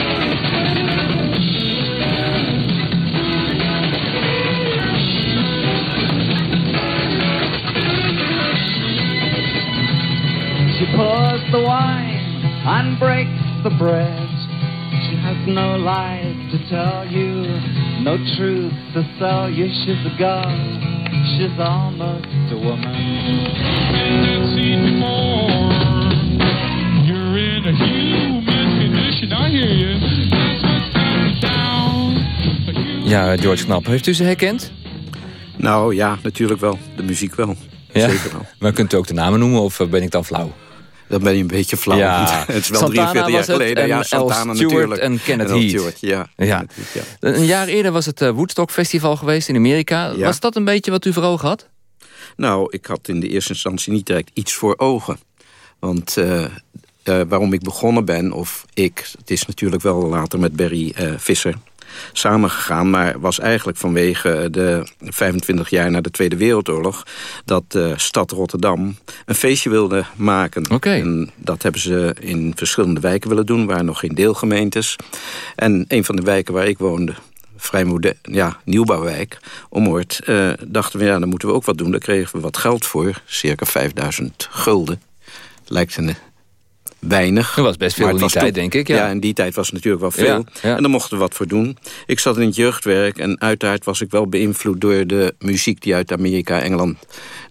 She pours the wine and breaks the bread. She has no lies to tell you, no truth to sell you. She's a girl, she's almost a woman. You're in a human condition, I hear you. Ja, George Knap. Heeft u ze herkend? Nou ja, natuurlijk wel. De muziek wel. Ja? Zeker wel. Maar kunt u ook de namen noemen of eh, ben ik dan flauw? Dan ben je een beetje flauw. Ja, het is wel Santana 43 jaar geleden. en ja, Santana Stewart natuurlijk. en Kenneth Al Heat. Stewart, ja. Ja. Een jaar eerder was het eh, Woodstock Festival geweest in Amerika. Ja. Was dat een beetje wat u voor ogen had? Nou, ik had in de eerste instantie niet direct iets voor ogen. Want eh, eh, waarom ik begonnen ben, of ik... het is natuurlijk wel later met Barry eh, Visser samengegaan... maar was eigenlijk vanwege de 25 jaar na de Tweede Wereldoorlog... dat de stad Rotterdam een feestje wilde maken. En dat hebben ze in verschillende wijken willen doen... waar nog geen deelgemeentes. En een van de wijken waar ik woonde vrij ja, nieuwbouwwijk, Ommoord, eh, dachten we, ja, dan moeten we ook wat doen. Daar kregen we wat geld voor, circa 5000 gulden. Lijkt een eh, weinig. Dat was best veel in die tijd, denk ik, ja. in die tijd was het natuurlijk wel veel. Ja, ja. En daar mochten we wat voor doen. Ik zat in het jeugdwerk en uiteraard was ik wel beïnvloed... door de muziek die uit Amerika, Engeland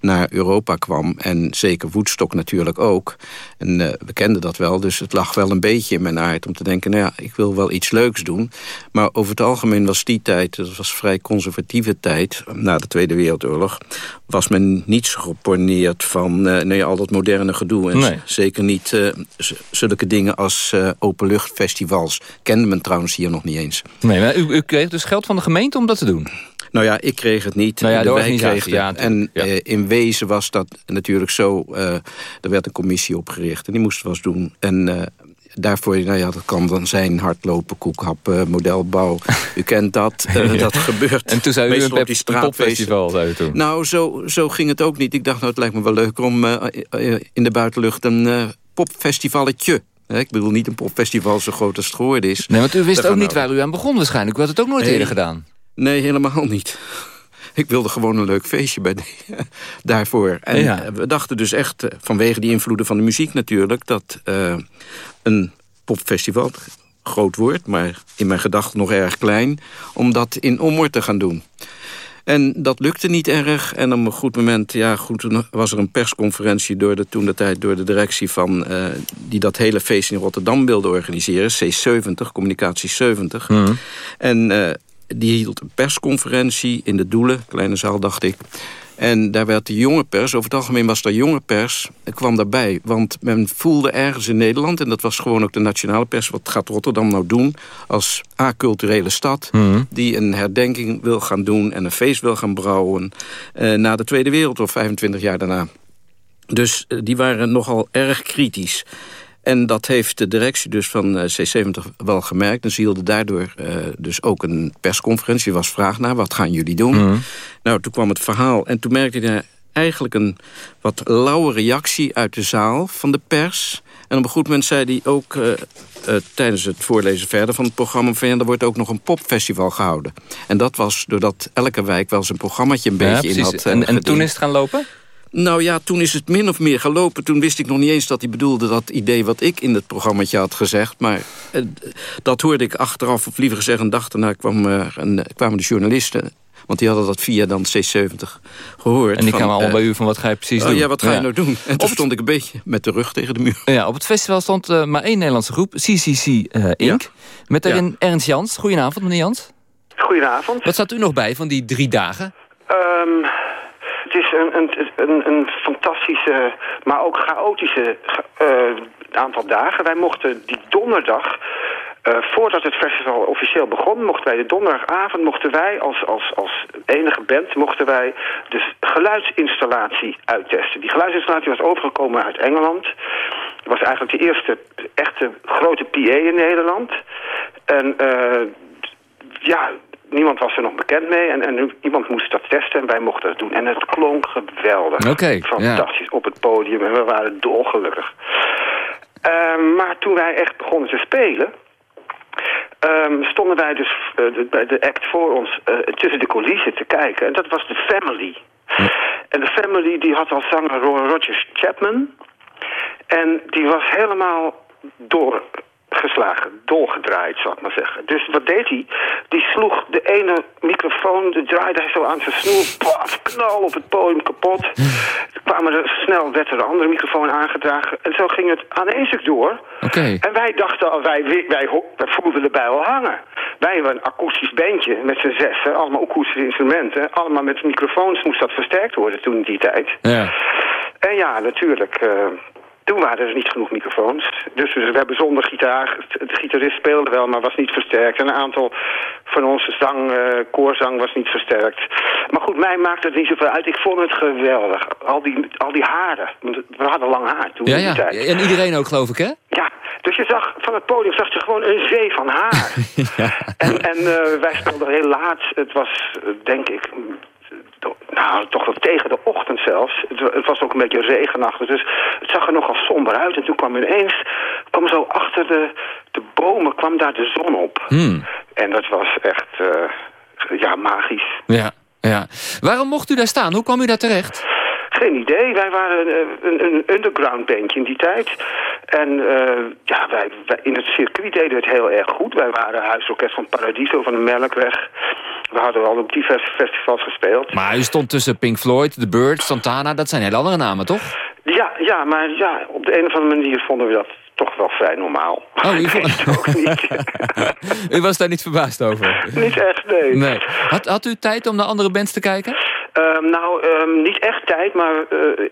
naar Europa kwam. En zeker Woodstock natuurlijk ook. En eh, we kenden dat wel, dus het lag wel een beetje in mijn aard... om te denken, nou ja, ik wil wel iets leuks doen. Maar over het algemeen was die tijd, dat was een vrij conservatieve tijd... na de Tweede Wereldoorlog, was men niet zo geporneerd van... eh, nee, al dat moderne gedoe. En Nee. zeker niet eh, zulke dingen als eh, openluchtfestivals. Kende men trouwens hier nog niet eens. Nee, maar u, u kreeg dus geld van de gemeente om dat te doen? Nou ja, ik kreeg het niet. Nou ja, de wijk organisatie, kreeg ja. En eh, in wezen was dat natuurlijk zo... eh, er werd een commissie opgericht en die moest wat doen. En daarvoor, nou ja, dat kan dan zijn hardlopen, koekhappen, modelbouw. U kent dat, Ja. dat gebeurt. En toen zei u een op die een popfestival, zei u toen. Nou, zo, zo ging het ook niet. Ik dacht, nou, het lijkt me wel leuk om in de buitenlucht een popfestivalletje... Ik bedoel niet een popfestival zo groot als het geworden is. Nee, want u wist ook niet waar u aan begon waarschijnlijk. U had het ook nooit Nee. eerder gedaan. Nee, helemaal niet. ik wilde gewoon een leuk feestje bij daarvoor. En Ja. we dachten dus echt, eh, vanwege die invloeden van de muziek natuurlijk... dat eh, een popfestival, groot woord, maar in mijn gedachten nog erg klein... om dat in Ommoord te gaan doen. En dat lukte niet erg. En op een goed moment ja, goed, toen was er een persconferentie... Door de, toen de tijd door de directie van... eh, die dat hele feest in Rotterdam wilde organiseren. C70, Communicatie 70. En eh, die hield een persconferentie in de Doelen. Kleine zaal, dacht ik. En daar werd de jonge pers, over het algemeen was dat jonge pers, eh, kwam daarbij. Want men voelde ergens in Nederland, en dat was gewoon ook de nationale pers... wat gaat Rotterdam nou doen als aculturele stad... die een herdenking wil gaan doen en een feest wil gaan brouwen... eh, na de Tweede Wereldoorlog, 25 jaar daarna. Dus eh, die waren nogal erg kritisch. En dat heeft de directie dus van eh, C70 wel gemerkt. En ze hielden daardoor eh, dus ook een persconferentie. Er was vraag naar, wat gaan jullie doen? Nou, toen kwam het verhaal. En toen merkte hij eigenlijk een wat lauwe reactie uit de zaal van de pers. En op een goed moment zei hij ook eh, tijdens het voorlezen verder van het programma... van ja, er wordt ook nog een popfestival gehouden. En dat was doordat elke wijk wel zijn programmaatje een Ja, beetje in had. en, en toen is het gaan lopen? Nou ja, toen is het min of meer gelopen. Toen wist ik nog niet eens dat hij bedoelde dat idee wat ik in het programmaatje had gezegd. Maar eh, dat hoorde ik achteraf, of liever gezegd een dag daarna kwam, eh, een, kwamen de journalisten. Want die hadden dat via dan C70 gehoord. En die kwamen allemaal eh, bij u van wat ga je precies oh doen? ja, wat ga je nou doen? En toen stond ik een beetje met de rug tegen de muur. Ja, op het festival stond eh, maar één Nederlandse groep, CCC eh, Inc. Met daarin Ernst Jans. Goedenavond, meneer Jans. Goedenavond. Wat staat u nog bij van die drie dagen? Ehm, het is een, een, een, een fantastische, maar ook chaotische eh, aantal dagen. Wij mochten die donderdag, eh, voordat het festival officieel begon, mochten wij de donderdagavond, mochten wij als, als, als enige band, mochten wij de geluidsinstallatie uittesten. Die geluidsinstallatie was overgekomen uit Engeland. Het was eigenlijk de eerste echte grote PA in Nederland. En eh, ja, niemand was er nog bekend mee. En, en iemand moest dat testen en wij mochten het doen. En het klonk geweldig. Fantastisch op het podium. En we waren dolgelukkig. Ehm, maar toen wij echt begonnen te spelen... ehm, stonden wij dus eh, de- bij de act voor ons eh, tussen de coulissen te kijken. En dat was de Family. En de Family die had als zanger Roy Rogers Chapman. En die was helemaal doorgeslagen, doorgedraaid, zal ik maar zeggen. Dus wat deed hij? Die sloeg de ene microfoon, de draaide hij zo aan zijn snoer, paf, knal op het podium kapot. Kwamen er snel, werd er een andere microfoon aangedragen. En zo ging het aan door. Oké. En wij dachten, al, wij, wij, wij, wij voelden erbij al hangen. Wij waren een akoestisch bandje met z'n zessen, allemaal akoestische instrumenten. Allemaal met microfoons moest dat versterkt worden toen in die tijd. Ja. En ja, natuurlijk. eh, toen waren er niet genoeg microfoons. Dus we we hebben zonder gitaar. De gitarist speelde wel, maar was niet versterkt. En een aantal van onze zang, eh, koorzang was niet versterkt. Maar goed, mij maakte het niet zoveel uit. Ik vond het geweldig. Al die, al die haren. Want We hadden lang haar toen Ja, in die tijd. En iedereen ook, geloof ik, hè? Ja, dus je zag van het podium zag je gewoon een zee van haar. En, en eh, wij speelden heel laat. Het was, denk ik, nou, toch wel tegen de ochtend zelfs. Het, het was ook een beetje regenachtig, dus het zag er nogal somber uit. En toen kwam ineens, kwam zo achter de, de bomen, kwam daar de zon op. Hmm. En dat was echt, eh, ja, magisch. Ja, ja. Waarom mocht u daar staan? Hoe kwam u daar terecht? Geen idee. Wij waren eh, een, een underground bandje in die tijd. En eh, ja, wij, wij- in het circuit deden het heel erg goed. Wij waren huisorkest van Paradiso van de Melkweg. We hadden al op diverse festivals gespeeld. Maar u stond tussen Pink Floyd, The Birds, Santana. Dat zijn hele andere namen, toch? Ja, ja, maar ja, op de een of andere manier vonden we dat toch wel vrij normaal. Oh, u, vond... u was daar niet verbaasd over? Niet echt, nee. nee. Had, had u tijd om naar andere bands te kijken? Ehm, nou, ehm, niet echt tijd, maar eh,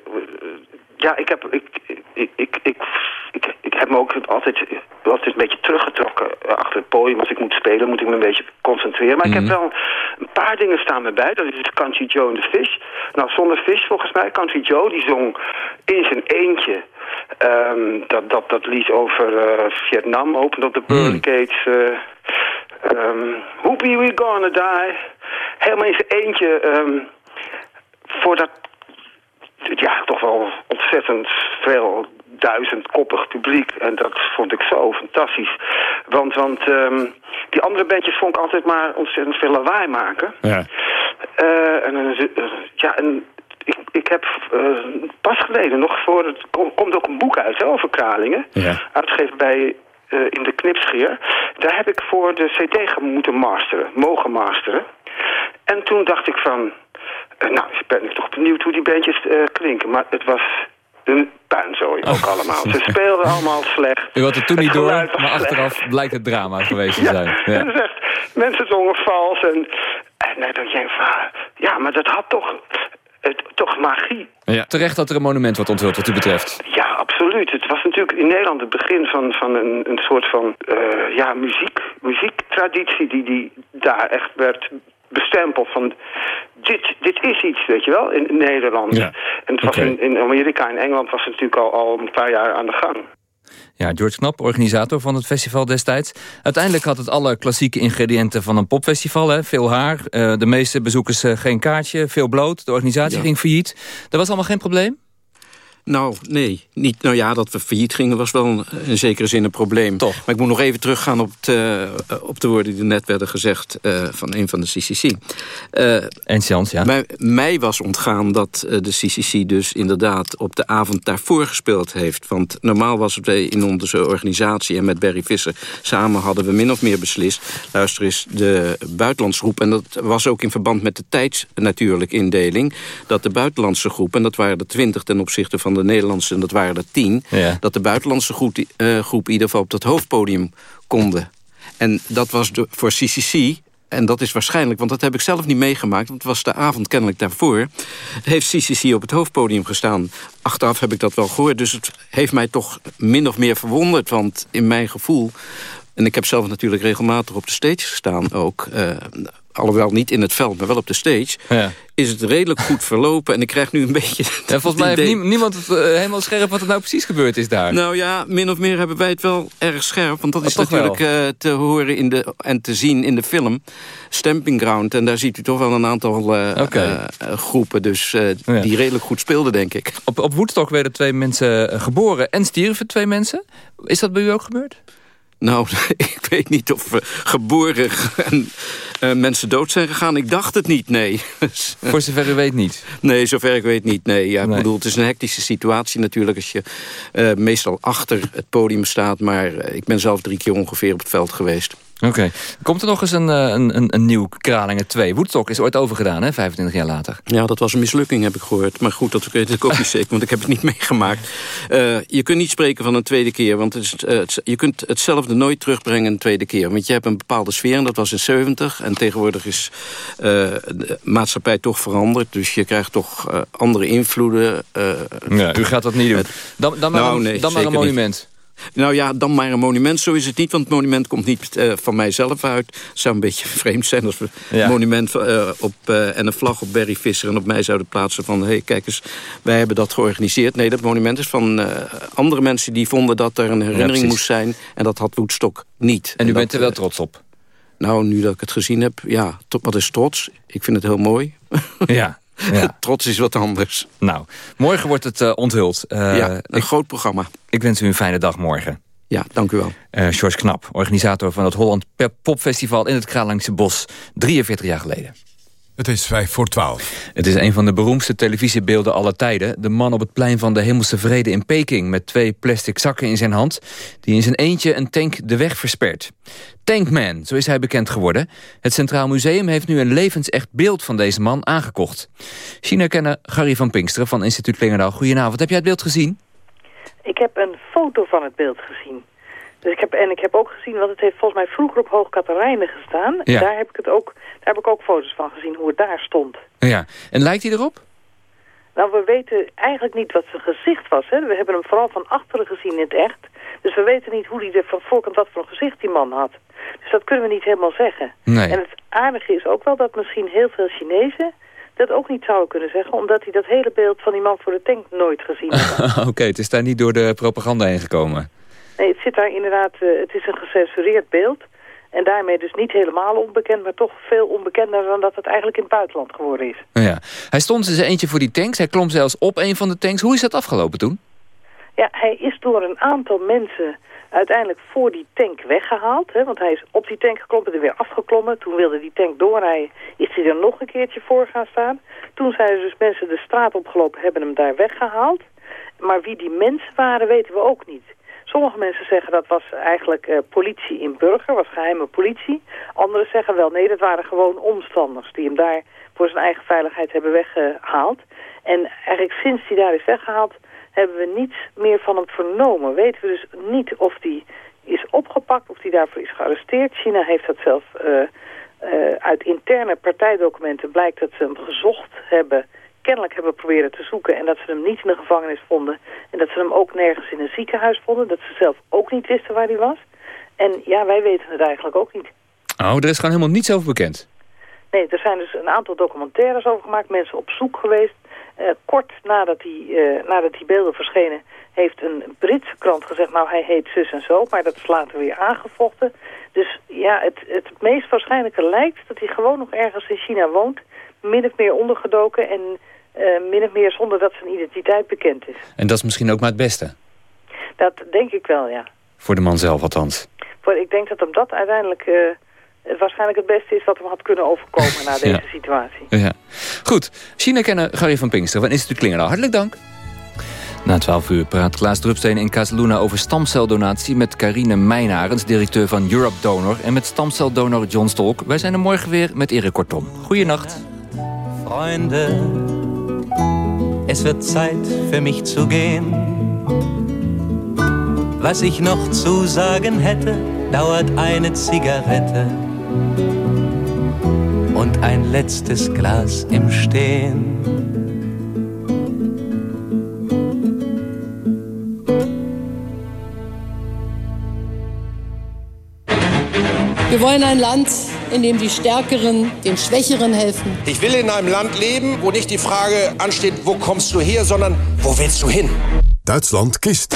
ja, ik heb, ik, ik, ik, ik, ik, heb me ook altijd, altijd een beetje teruggetrokken eh, achter het podium. Als ik moet spelen, moet ik me een beetje concentreren. Maar ik heb wel een paar dingen staan me bij. Dat is Country Joe en de Fish. Nou, zonder Fish volgens mij. Country Joe, die zong in zijn eentje. ehm, dat, dat, dat lied over eh, Vietnam, Open op de Pearly Gates. eh um, Whoopie, we gonna die. Helemaal in zijn eentje. ehm, voor dat ja, toch wel ontzettend veel duizendkoppig publiek. En dat vond ik zo fantastisch. Want, want ehm, die andere bandjes vond ik altijd maar ontzettend veel lawaai maken. Ja. Eh, en, eh, ja, en ik, ik heb eh, pas geleden nog voor... Het kom- komt ook een boek uit hè, over Kralingen. Ja. Uitgegeven bij in de Knipscheer. Daar heb ik voor de cd moeten masteren. Mogen masteren. En toen dacht ik van... eh, nou, ben ik toch benieuwd hoe die bandjes eh, klinken. Maar het was een puinzooi ook allemaal. Ze speelden allemaal slecht. U had het toen Het niet door, maar slecht. achteraf blijkt het drama geweest te zijn. Ja, mensen zongen vals en, en dan denk je van, ja, maar dat had toch, het, toch magie. Ja. Terecht dat er een monument wordt onthuld wat u betreft. Ja, absoluut. Het was natuurlijk in Nederland het begin van, van een, een soort van eh, ja, muziek, muziektraditie die, die daar echt werd bestempeld van dit, dit is iets, weet je wel, in, in Nederland. Ja. En het was in, in Amerika en Engeland was het natuurlijk al, al een paar jaar aan de gang. Ja, George Knap, organisator van het festival destijds. Uiteindelijk had het alle klassieke ingrediënten van een popfestival. Hè? Veel haar, eh, de meeste bezoekers eh, geen kaartje, veel bloot. De organisatie Ja. ging failliet. Dat was allemaal geen probleem? Nou, nee. Niet, nou ja, dat we failliet gingen was wel een, in zekere zin een probleem. Toch. Maar ik moet nog even teruggaan op, het, eh, op de woorden die net werden gezegd eh, van een van de CCC. Eh, en ja. Mij, mij was ontgaan dat eh, de CCC dus inderdaad op de avond daarvoor gespeeld heeft. Want normaal was het in onze organisatie en met Barry Visser samen hadden we min of meer beslist. Luister eens, de buitenlandse groep, en dat was ook in verband met de tijds natuurlijk indeling, dat de buitenlandse groep, en dat waren er twintig ten opzichte van de Nederlandse, en dat waren er tien, Ja. dat de buitenlandse groep, eh, groep in ieder geval op dat hoofdpodium konden. En dat was de, voor CCC, en dat is waarschijnlijk, want dat heb ik zelf niet meegemaakt... want het was de avond kennelijk daarvoor... heeft CCC op het hoofdpodium gestaan. Achteraf heb ik dat wel gehoord, dus het heeft mij toch min of meer verwonderd... want in mijn gevoel, en ik heb zelf natuurlijk regelmatig op de stage gestaan ook... eh, alhoewel niet in het veld, maar wel op de stage... Ja. is het redelijk goed verlopen en ik krijg nu een beetje... Ja, volgens mij heeft nie- niemand het, eh, helemaal scherp wat er nou precies gebeurd is daar. Nou ja, min of meer hebben wij het wel erg scherp. Want dat Oh, is natuurlijk eh, te horen in de, en te zien in de film. Stamping Ground. En daar ziet u toch wel een aantal eh, groepen. Dus Ja. die redelijk goed speelden, denk ik. Op, op Woodstock werden twee mensen geboren en stierven twee mensen. Is dat bij u ook gebeurd? Nou, ik weet niet of eh, geboren en, eh, mensen dood zijn gegaan. Ik dacht het niet, nee. Voor zover u weet niet. Nee, zover ik weet niet. Nee, ja, ik Nee. bedoel, het is een hectische situatie natuurlijk als je eh, meestal achter het podium staat. Maar ik ben zelf drie keer ongeveer op het veld geweest. Oké. Komt er nog eens een, eh, een, een, een nieuw Kralingen 2? Woodstock is ooit overgedaan, hè? 25 jaar later. Ja, dat was een mislukking, heb ik gehoord. Maar goed, dat weet ik ook niet zeker, want ik heb het niet meegemaakt. Eh, je kunt niet spreken van een tweede keer, want het is, eh, het- je kunt hetzelfde nooit terugbrengen een tweede keer. Want je hebt een bepaalde sfeer, en dat was in 70. En tegenwoordig is de maatschappij toch veranderd. Dus je krijgt toch andere invloeden. Ja, u gaat dat niet doen. Dan, dan maar, Nou, een, nee, dan maar een niet. Nou ja, dan maar een monument. Zo is het niet, want het monument komt niet eh, van mijzelf uit. Het zou een beetje vreemd zijn als we Ja. een monument eh, op, eh, en een vlag op Barry Visser... en op mij zouden plaatsen van... hé, hey, kijk eens, wij hebben dat georganiseerd. Nee, dat monument is van andere mensen die vonden dat er een herinnering moest zijn. En dat had Woodstock niet. En u dat, bent er wel trots op. Nou, nu dat ik het gezien heb, ja, wat is trots? Ik vind het heel mooi. Ja. ja. trots is wat anders. Nou, morgen wordt het eh, onthuld. Eh, ja, een ik, groot programma. ik wens u een fijne dag morgen. Ja, dank u wel. Eh George Knap, organisator van het Holland Popfestival in het Kralingse Bos, 43 jaar geleden. Het is vijf voor twaalf. Het is een van de beroemdste televisiebeelden aller tijden. De man op het plein van de Hemelse Vrede in Peking... met twee plastic zakken in zijn hand... die in zijn eentje een tank de weg verspert. Tankman, zo is hij bekend geworden. Het Centraal Museum heeft nu een levensecht beeld van deze man aangekocht. China-kenner Gary van Pinksteren van Instituut Klingendaal. Goedenavond, heb jij het beeld gezien? Ik heb een foto van het beeld gezien. Dus ik heb, en ik heb ook gezien, want het heeft volgens mij vroeger op Hoog Katerijnen gestaan. Ja. Daar, heb ik het ook, daar heb ik ook foto's van gezien, hoe het daar stond. Ja, en lijkt hij erop? Nou, we weten eigenlijk niet wat zijn gezicht was. Hè. We hebben hem vooral van achteren gezien in het echt. Dus we weten niet hoe hij er van voorkant wat voor een gezicht die man had. Dus dat kunnen we niet helemaal zeggen. Nee. En het aardige is ook wel dat misschien heel veel Chinezen dat ook niet zouden kunnen zeggen... omdat die dat hele beeld van die man voor de tank nooit gezien hebben. Oké, het is daar niet door de propaganda heen gekomen. Nee, het zit daar inderdaad, eh, het is een gecensureerd beeld. En daarmee dus niet helemaal onbekend, maar toch veel onbekender dan dat het eigenlijk in het buitenland geworden is. Ja. Hij stond in zijn eentje voor die tanks. Hij klom zelfs op een van de tanks. Hoe is dat afgelopen toen? Ja, hij is door een aantal mensen uiteindelijk voor die tank weggehaald. Hè, want hij is op die tank geklommen en weer afgeklommen. Toen wilde die tank doorrijden, is hij er nog een keertje voor gaan staan. Toen zijn er dus mensen de straat opgelopen, hebben hem daar weggehaald. Maar wie die mensen waren, weten we ook niet. Sommige mensen zeggen dat was eigenlijk eh, politie in burger, was geheime politie. Anderen zeggen wel, nee, dat waren gewoon omstanders die hem daar voor zijn eigen veiligheid hebben weggehaald. En eigenlijk sinds hij daar is weggehaald, hebben we niets meer van hem vernomen. Weten we dus niet of hij is opgepakt, of hij daarvoor is gearresteerd. China heeft dat zelf eh, eh, uit interne partijdocumenten blijkt dat ze hem gezocht hebben kennelijk hebben proberen te zoeken en dat ze hem niet in de gevangenis vonden. En dat ze hem ook nergens in een ziekenhuis vonden. Dat ze zelf ook niet wisten waar hij was. En ja, wij weten het eigenlijk ook niet. Oh, er is gewoon helemaal niets over bekend. Nee, er zijn dus een aantal documentaires over gemaakt. Mensen op zoek geweest. Eh, kort nadat die, eh, nadat die beelden verschenen heeft een Britse krant gezegd... nou, hij heet zus en zo, maar dat is later weer aangevochten. Dus ja, het, het meest waarschijnlijke lijkt dat hij gewoon nog ergens in China woont... min of meer ondergedoken en eh, min of meer zonder dat zijn identiteit bekend is. En dat is misschien ook maar het beste. Dat denk ik wel, ja. Voor de man zelf althans. Voor, ik denk dat hem dat uiteindelijk eh, het waarschijnlijk het beste is... wat hem had kunnen overkomen na deze Ja. situatie. Ja. Goed, China kennen Gary van Pinkster van Instituut Klingendaal. Hartelijk dank. Na 12 uur praat Klaas Drupsteen in Casaluna over stamceldonatie... met Carine Meijnarens, directeur van Europe Donor... en met stamceldonor John Stolk. Wij zijn er morgen weer met Erik Kortom. Goeienacht. Freunde, es wird Zeit für mich zu gehen. Was ich noch zu sagen hätte, dauert eine Zigarette und ein letztes Glas im Stehen. Wir wollen ein Land, in dem die Stärkeren den Schwächeren helfen. Ich will in einem Land leben, wo nicht die Frage ansteht, wo kommst du her, sondern wo willst du hin? Duitsland kiest.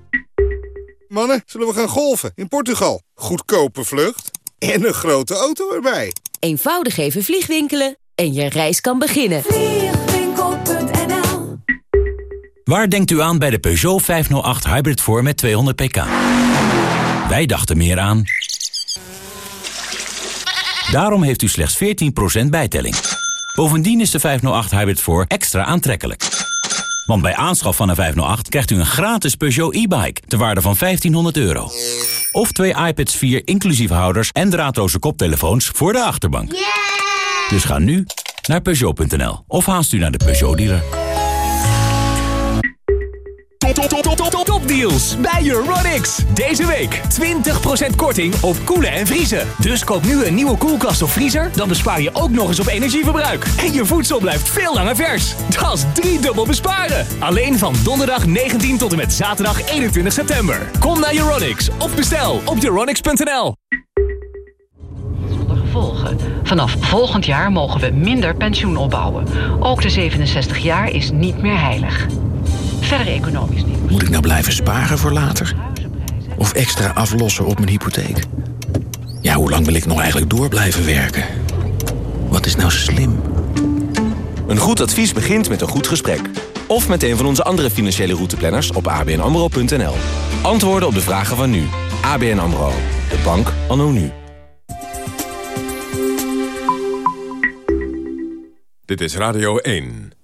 Mannen, zullen we gaan golfen in Portugal? Goedkope vlucht en een grote auto erbij. Eenvoudig even vliegwinkelen en je reis kan beginnen. Vliegwinkel.nl Waar denkt u aan bij de Peugeot 508 Hybrid voor met 200 pk? Wij dachten meer aan... Daarom heeft u slechts 14% bijtelling. Bovendien is de 508 Hybrid voor extra aantrekkelijk. Want bij aanschaf van een 508 krijgt u een gratis Peugeot e-bike... ter waarde van 1500 euro. Of twee iPads 4 inclusief houders en draadloze koptelefoons voor de achterbank. Dus ga nu naar Peugeot.nl of haast u naar de Peugeot-dealer. Topdeals bij Euronics. Deze week 20% korting op koelen en vriezen. Dus koop nu een nieuwe koelkast of vriezer, dan bespaar je ook nog eens op energieverbruik. En je voedsel blijft veel langer vers. Dat is driedubbel besparen. Alleen van donderdag 19 tot en met zaterdag 21 september. Kom naar Euronics of bestel op euronics.nl. gevolgen. Vanaf volgend jaar mogen we minder pensioen opbouwen. Ook de 67 jaar is niet meer heilig. Verder economisch niet. Moet ik nou blijven sparen voor later? Of extra aflossen op mijn hypotheek? Ja, hoe lang wil ik nog eigenlijk door blijven werken? Wat is nou slim? Een goed advies begint met een goed gesprek. Of met een van onze andere financiële routeplanners op abnamro.nl. Antwoorden op de vragen van nu. ABN AMRO. De bank anno nu. Dit is Radio 1.